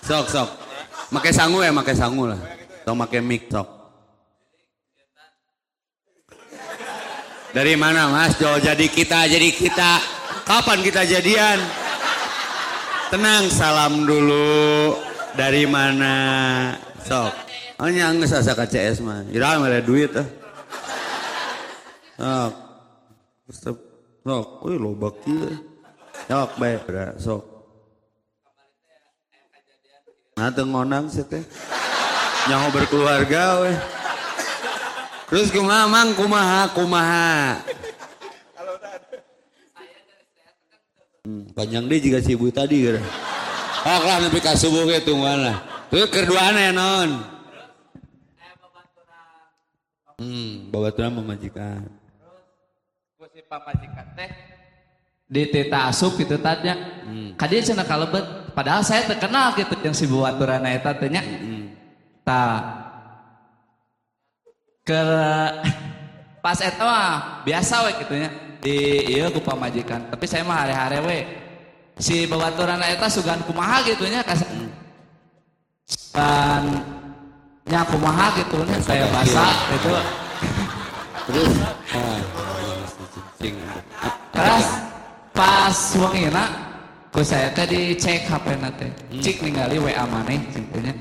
Sok, sok. Makai sangu ya, makai sangu lah. Atau makai mic, sok. Dari mana mas? Jo, jadi kita, jadi kita. Kapan kita jadian? Tenang, salam dulu. Dari mana? Sok. Oh nyang asa KCS mah. Ira ada duit ah. Sok. Stop. Sok. Wih lobak kieu. Sok bae, bra. sok. Nah, teu ngonang sih teh. Nyaho berkeluarga weh. Terus kumaha mang kumaha kumaha. Hmm, panjang deh jika si ibu tadi gara. Oh lah nepi ka subuh ge tungguan lah. Terus keduaan ya non. Hmm, babaturan memajikan. si pamajikan teh di tita asup gitu tanya Hmm. kadieu cenah kalebet padahal saya terkenal gitu yang si buaturan eta teh nya Hmm. ta ke pas eta mah biasa we gitu nya di ieu ku pamajikan tapi saya mah hari-hari we si babaturan eta sugan kumaha gitu nya kas kan nya kumaha gitu nya saya bahasa gitu Terus. Terus pas wengina ku saya teh dicek HP na teh. Cik ningali WA maneh cintanya.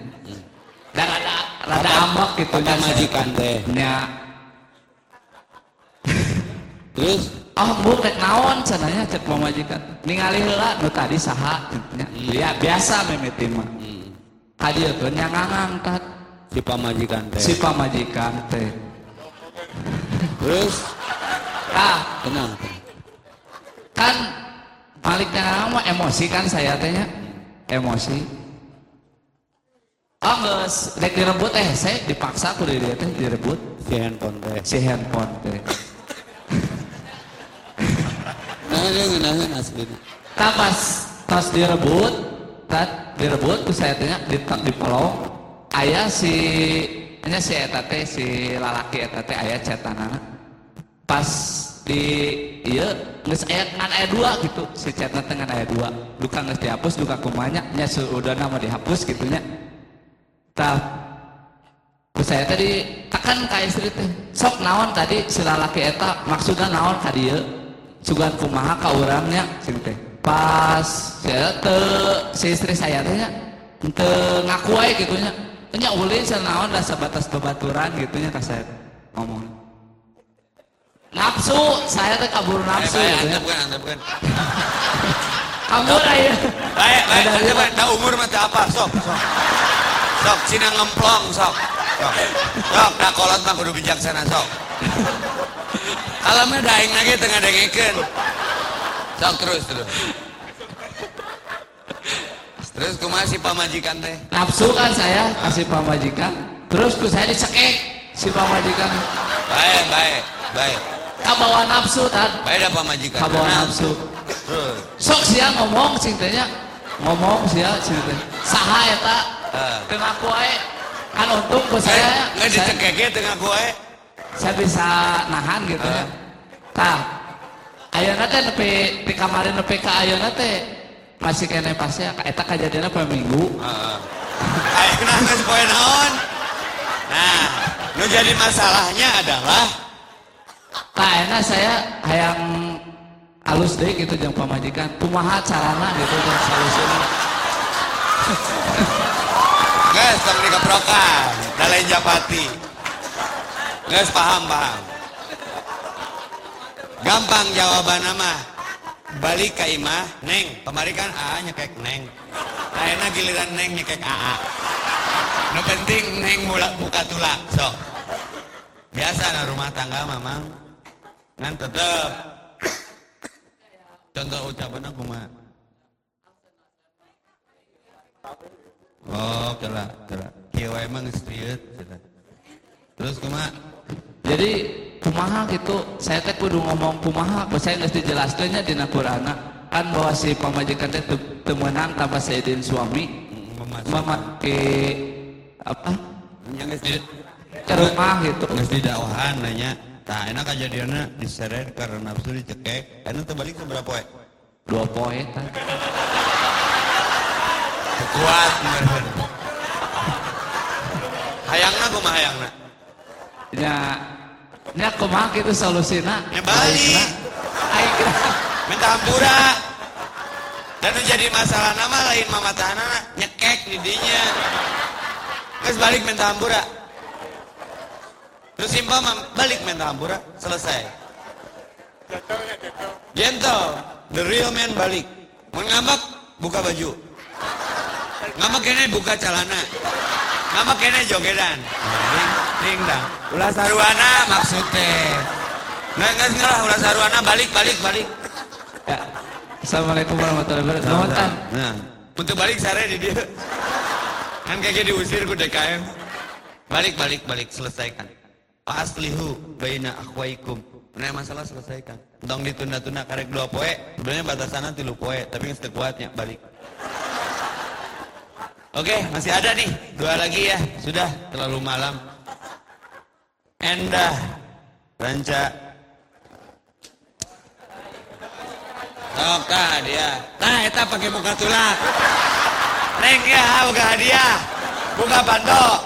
Dan rada rada ambek gitu majikan teh? Nya. Terus Oh, bu rek naon cenanya cek pamajikan. Ningali heula nu tadi saha. Ya biasa mimitin mah. Hadieu teh nya ngangkat si pamajikan teh. si pamajikan teh. Terus Ah, tenang. kan maliknya mah emosi kan saya tehnya emosi oh nges rek direbut eh saya dipaksa dari dia teh direbut Si handphone teh. si handphone teh ngenahin asli. tak pas pas direbut tak direbut tuh saya tanya di di follow. Ayah si nya si eta teh si lalaki eta teh ayah cetanana pas di iya geus aya ngan aya dua gitu. Si chatna teh ngan aya dua. Duka geus dihapus duka kumanya. Nya sudah nama dihapus gitunya Terus saya tadi tekan ka istri teh sok naon tadi si lalaki eta? Maksudnya naon ka dieu sugan kumaha ka urangnya sing teh pas saya te si istri saya teh nya teu ngaku ae gitu nya nya ulin sia naon da sebatas babaturan gitu nya ka saya ngomong nafsu saya teh kabur nafsu gitu ya bukan, anda bukan. kabur aya Baik, baik, bukan. Tahu umur mah teu apa, sok, sok. Sok, cina ngemplong, sok. Sok, sok, nah kolot mah kudu bijaksana, sok. Kalau mah daeng lagi tengah dengekeun. Sok terus, terus. Terus kumaha si pamajikan teh? nafsu kan saya kasih pamajikan terus ku saya dicekek si pamajikan Baik, baik, baik. kabawa nafsu tan Baik dah pamajikan. kabawa Tenang. nafsu Terus. sok sia ngomong cintanya ngomong sia cintanya saha eta Ah. teu ngaku ae kan untung ku saya Nggak dicekeke tengah gue. Saya bisa nahan gitu ya tah ayeuna teh nepi di kamarin nepi ka ayeuna teh masih kene pasnya eta kejadiannya per minggu Ayo nangis poin naon. Nah, nu jadi masalahnya adalah Nah, enak saya hayang halus deh gitu jeung pamajikan. Kumaha carana gitu jeung solusinya. Guys, tong dikeprokan, dalai japati. Guys, paham, paham. Gampang jawaban nama. Balik ke imah, neng. Kemarin kan A nyekek neng. Nah, enak giliran neng nyekek AA. No penting neng mula buka tulak, sok. Biasa na rumah tangga mamang. Kan tetep. Contoh ucapan aku mah. Oh, kela, kela. Kieu wae emang cenah. Terus kumaha? Jadi kumaha gitu saya teh kudu ngomong kumaha ku saya geus dijelaskeunnya dina Qur'ana kan bahwa si pamajikan teh meunang tanpa seizin suami memake apa di ke rumah gitu geus di dakwahan nanya. Tah enak kejadianna diseret karena nafsu dicekek. Enak terbalik seberapa poe? dua poe tah. Kuat. Hayangna kumaha hayangna? Nya nya kumaha gitu solusina Ya balik. Aing Minta hampura. Dan jadi masalah nama lain mama tahanana nyekek di dinya. Terus balik minta hampura. Terus simpel balik minta hampura selesai. Gentle, the real man balik. Mau ngambek buka baju. Ngambek kene buka celana. Ngambek kene jogedan. Ding, ding dang. Ulah saruana maksudnya. Nggak, nggak, nggak lah, ulah saruana balik, balik, balik. ya. Assalamualaikum warahmatullahi wabarakatuh Nuhun, Nah, untuk balik sare di dia. Kan kayaknya diusir ku DKM. Balik, balik, balik, selesaikan. Aslihu baina akhwaikum. Benar masalah selesaikan. Dong ditunda-tunda karek dua poe. Sebenarnya batasannya tilu poe, tapi yang kuatnya balik. Oke, masih ada nih. Dua lagi ya. Sudah, terlalu malam. Endah. Ranca. Oka dia. Nah, eta pakai muka tulak. Neng ya, buka hadiah. Buka bandok.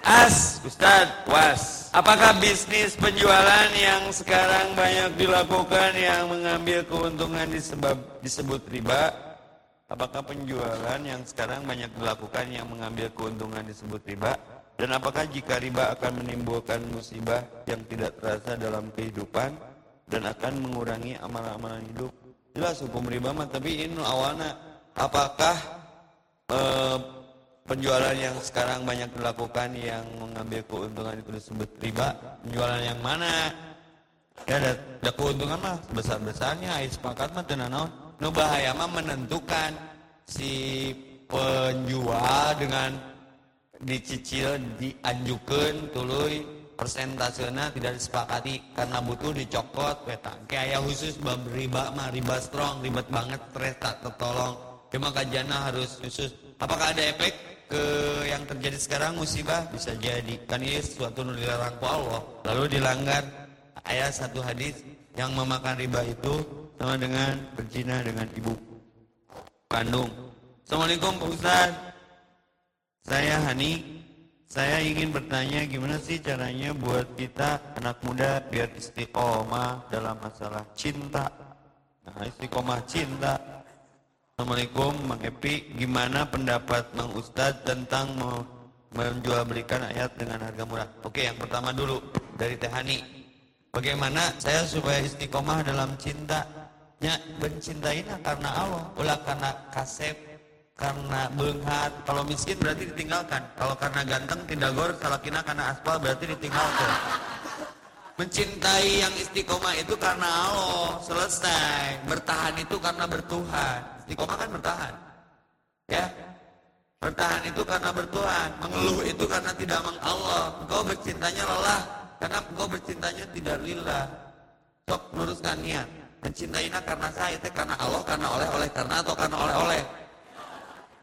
As, Ustad, was. Apakah bisnis penjualan yang sekarang banyak dilakukan yang mengambil keuntungan disebab, disebut riba? Apakah penjualan yang sekarang banyak dilakukan yang mengambil keuntungan disebut riba? Dan apakah jika riba akan menimbulkan musibah yang tidak terasa dalam kehidupan dan akan mengurangi amalan-amalan hidup? Jelas hukum riba mah, tapi ini awalnya apakah eh, penjualan yang sekarang banyak dilakukan yang mengambil keuntungan itu disebut riba? Penjualan yang mana? Ya ada, ada keuntungan mah besar-besarnya, sepakat mah naon. Nu bahaya mah menentukan si penjual dengan dicicil dianjukan tuluy persentasenya tidak disepakati karena butuh dicokot peta kayak khusus bab riba mah riba strong ribet banget stres tak tertolong. Cuma kajiannya harus khusus. Apakah ada efek ke yang terjadi sekarang? Musibah? Bisa jadi. Kan ini sesuatu yang dilarang Allah. Lalu dilanggar. Ayat satu hadis yang memakan riba itu sama dengan berzina dengan ibu kandung. Assalamualaikum Pak Ustaz saya Hani. Saya ingin bertanya gimana sih caranya buat kita anak muda biar istiqomah dalam masalah cinta? Nah istiqomah cinta. Assalamualaikum Mang Epi. Gimana pendapat Mang Ustadz tentang me- menjual belikan ayat dengan harga murah? Oke yang pertama dulu dari Teh Hani. Bagaimana saya supaya istiqomah dalam cinta nya mencintainya karena Allah ulah karena kasep karena beunghat kalau miskin berarti ditinggalkan. Kalau karena ganteng tidak gor salakina karena aspal berarti ditinggalkan. Mencintai yang istiqomah itu karena Allah. Selesai. Bertahan itu karena bertuhan. Istiqomah kan bertahan. Ya. Bertahan itu karena bertuhan. Mengeluh itu karena tidak meng Allah. Engkau bercintanya lelah. Karena engkau bercintanya tidak lillah sok luruskan niat. Mencintainya karena saya itu karena Allah karena oleh oleh karena atau karena oleh oleh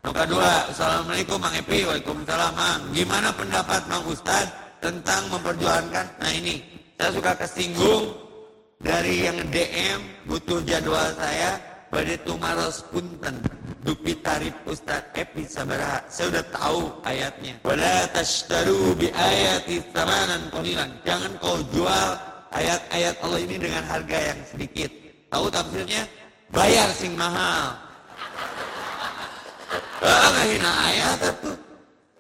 Nomor kedua, Assalamualaikum Mang Epi, Waalaikumsalam Mang. Gimana pendapat Mang Ustad tentang memperjuangkan? Nah ini, saya suka kesinggung dari yang DM, butuh jadwal saya, pada tumaros punten. Dupi tarif Ustad Epi sabaraha. Saya udah tahu ayatnya. Wala tashtaru bi ayati samanan qalilan. Jangan kau jual ayat-ayat Allah ini dengan harga yang sedikit. Tahu tafsirnya? Bayar sing mahal. Ah, hina ayat itu.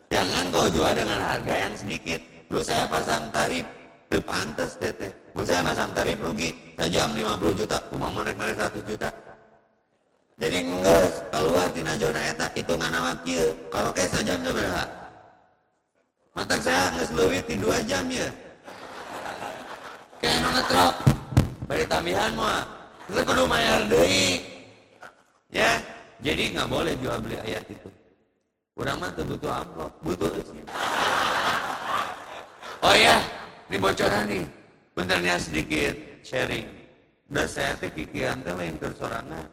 Jangan kau jual dengan harga yang sedikit. Lu saya pasang tarif, itu pantas teteh. Lu saya pasang tarif rugi, sejam 50 juta, cuma merek-merek 1 juta. Jadi enggak, keluar tina zona eta, hitungan awak kieu. Kalau kayak sejam berapa? Mata saya nggak leuwih di 2 jam ya. Kayak nu ngetrok. Bari tambahan mah. Terus kudu mayar. Ya, jadi nggak boleh jual beli ayat itu. Kurang mah tuh butuh amplop, butuh. Oh ya, Ini bocoran nih. Bentarnya sedikit sharing. Udah saya teh kikian teh lain tersorangan.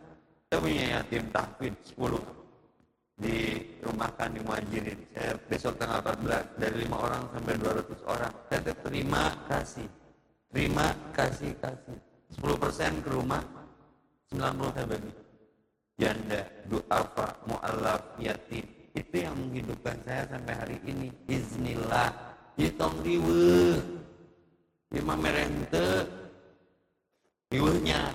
Kita punya yatim tahfidz 10 di rumah kan di Muhajirin. Saya besok tanggal 14 dari 5 orang sampai 200 orang. Saya teh terima kasih. Terima kasih kasih. 10% ke rumah, 90 saya bagi. Janda, duafa, mu'alaf, yatim. Itu yang menghidupkan saya sampai hari ini. Iznillah. Jitong riwe. Lima merente. Riwehnya.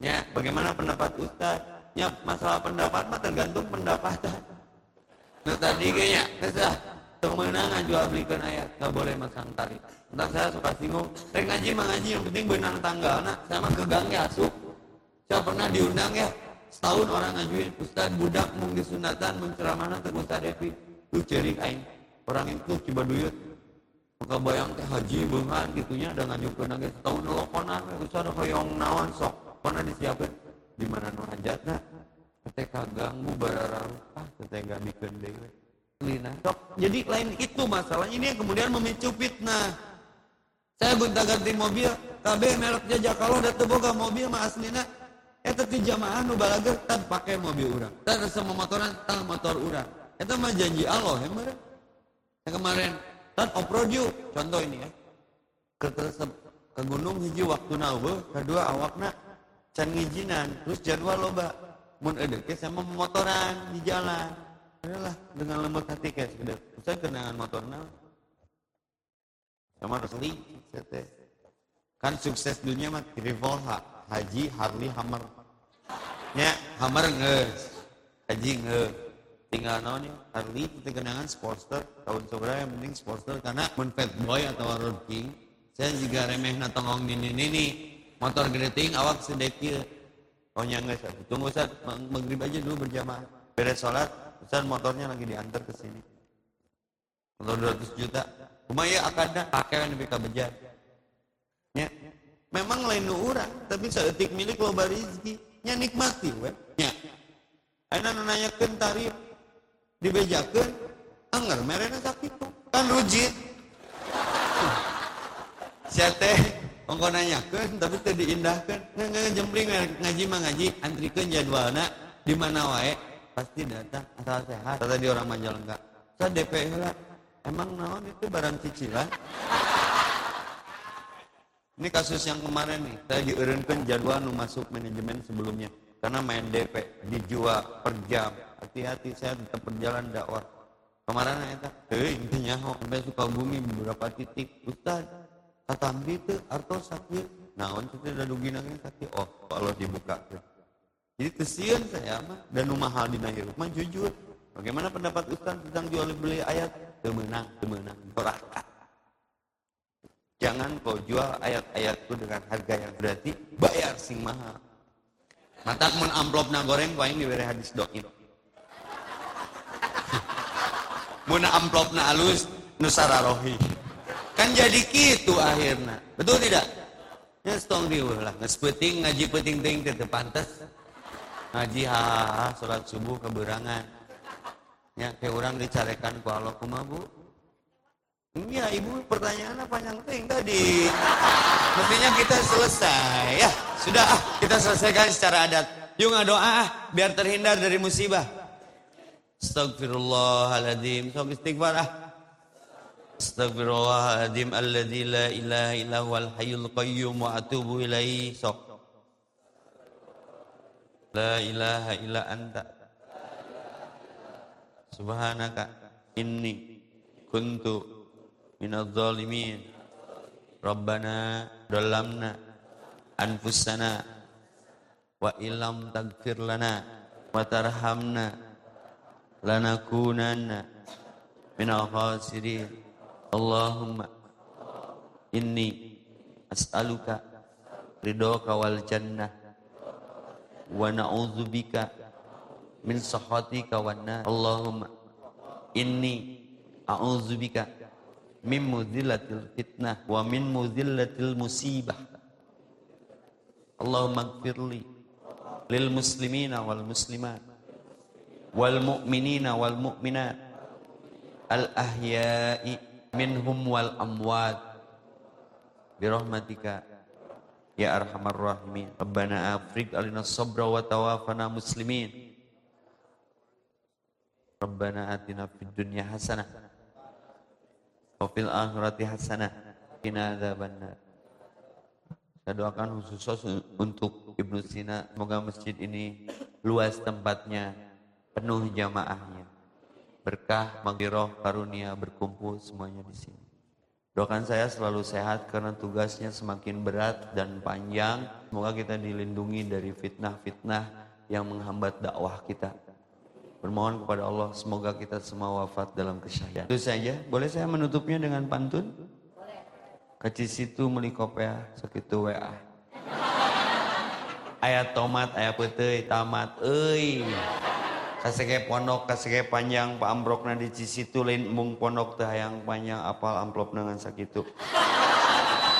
Ya, bagaimana pendapat Ustaz? Ya, masalah pendapat mah tergantung pendapatan. Nah tadi kayaknya, kesah. Temenang jual belikan ayat, nggak boleh masang tali. Entah saya suka singgung, saya ngaji mah ngaji, yang penting benang tanggal, nah, sama ke gang ya. Saya pernah diundang ya, setahun orang ngajuin, Ustaz budak mung disunatan, menceramana ke Ustaz Devi. Lu ceri kain, orang itu coba duyut. Maka bayang teh haji bengan gitunya, ada ngajukan lagi setahun teleponan, Ustaz ada hoyong nawan sok, pernah disiapin. Di mana nu hajatna? Teh kaganggu barararuh, ah teh bikin dewe. Lina. Jadi lain itu masalahnya ini yang kemudian memicu fitnah. Saya gonta ganti mobil, KB mereknya Jakalo dan boga mobil mah aslina. Eta ti jamaah nu balager tan pakai mobil urang. Tan sama motoran tan motor urang. Eta mah janji Allah ya. Yang kemarin tan off-road yuk. Contoh ini ya. Ke, ke, gunung hiji waktu nawe, kedua awakna can ngijinan, terus jadwal loba. Mun edeke sama motoran di jalan. Adalah dengan lembut hati kayak sekedar. Saya kenangan motor nawe sama Rasli kan sukses dunia mah rival ha, haji Harley Hammer. Nya Hammer nges haji nge tinggal naon ya Harley itu kenangan Sportster. Tahun seberapa yang penting Sportster. Karena mun Fat Boy atau Road King saya juga remeh na tongong nini nini motor greting awak sedekil oh nges tunggu saat maghrib aja dulu berjamaah. Beres sholat Ustaz motornya lagi diantar ke sini. Motor 200 juta. Kumaya akadna? Pakai yang lebih kabejar. Ya. Memang lain nu urang, tapi seetik milik loba rezeki. Nya nikmati we. Nya. Ayeuna nu nanyakeun tarif dibejakeun anger merena sakit kan rujit. Sia teh ongko nanyakeun tapi teu diindahkeun. Nggak jembling ngaji mah ngaji antrikeun jadwalna di mana wae pasti datang asal sehat. Kata di orang Majalengka. Saya DP lah Emang naon itu barang cicilan? Ini kasus yang kemarin nih, saya diurunkan jadwal nu masuk manajemen sebelumnya. Karena main DP, dijual per jam. Hati-hati saya tetap berjalan dakwah. Kemarin saya eh intinya sampai suka bumi beberapa titik. Ustaz, kata itu arto sakit. Naon itu udah dugi nangis sakit. Oh, kalau dibuka. Jadi kesian saya mah dan mahal di nahir mah jujur. Bagaimana pendapat Ustaz tentang jual beli ayat? temenang, temenang, neraka. Jangan kau jual ayat-ayatku dengan harga yang berarti bayar sing mahal. Mata mun amplop na goreng ini diberi hadis doin. mun amplop na alus nusara rohi. Kan jadi gitu akhirnya. Betul tidak? Ya stong diulah lah. Ngespeting ngaji peting ting teu pantas. Ngaji ha, salat subuh keberangan Ya, kayak orang dicarekan ku Allah. Iya ibu pertanyaannya panjang ting tadi. Mestinya kita selesai ya. Sudah ah, kita selesaikan secara adat. Yuk doa ah, biar terhindar dari musibah. Astagfirullahaladzim. Sok istighfar ah. Astagfirullahaladzim alladzi la ilaha illa huwal hayyul qayyum wa atubu ilaihi. Sok. La ilaha illa anta subhanaka inni kuntu minadh zalimin rabbana dalamna anfusana wa illam tagfir lana wa tarhamna lanakunanna minal khasirin Allahumma inni as'aluka ridhoka wal jannah wa na'udzubika min sahatika wan nar. Allahumma inni a'udzubika min mudzillatil fitnah wa min mudzillatil musibah. Allahumma gfirli lil muslimina wal muslimat wal mu'minina wal mu'minat. Al ahya'i minhum wal amwat. Birahmatika ya arhamar rahimin. Rabbana afrig alina sabra wa tawafana muslimin. Rabbana atina fid dunya hasanah wa fil akhirati hasanah qina adzabannar saya doakan khusus untuk Ibnu Sina semoga masjid ini luas tempatnya penuh jamaahnya berkah maghfirah karunia berkumpul semuanya di sini Doakan saya selalu sehat karena tugasnya semakin berat dan panjang. Semoga kita dilindungi dari fitnah-fitnah yang menghambat dakwah kita. Bermohon kepada Allah semoga kita semua wafat dalam kesyahidan. Itu saja. Boleh saya menutupnya dengan pantun? Boleh. Situ melikopea sekitu WA. Ayat tomat, ayat putih, tamat, euy kasege pondok kasege panjang pak ambrok di cisitu lain mung pondok teh yang panjang apal amplop dengan sakitu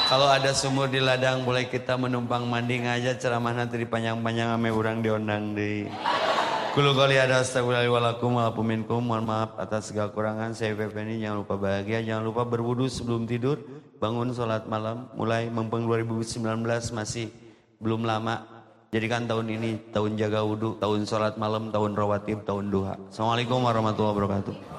kalau ada sumur di ladang boleh kita menumpang mandi aja ceramah nanti di panjang-panjang ame urang diondang di Kulu kali ada astagfirullahaladzim walaupun mohon maaf atas segala kurangan saya ini jangan lupa bahagia. Jangan lupa berwudu sebelum tidur. Bangun sholat malam. Mulai mempeng 2019 masih belum lama. Jadikan tahun ini tahun jaga wudhu, tahun sholat malam, tahun rawatib, tahun duha. Assalamualaikum warahmatullahi wabarakatuh.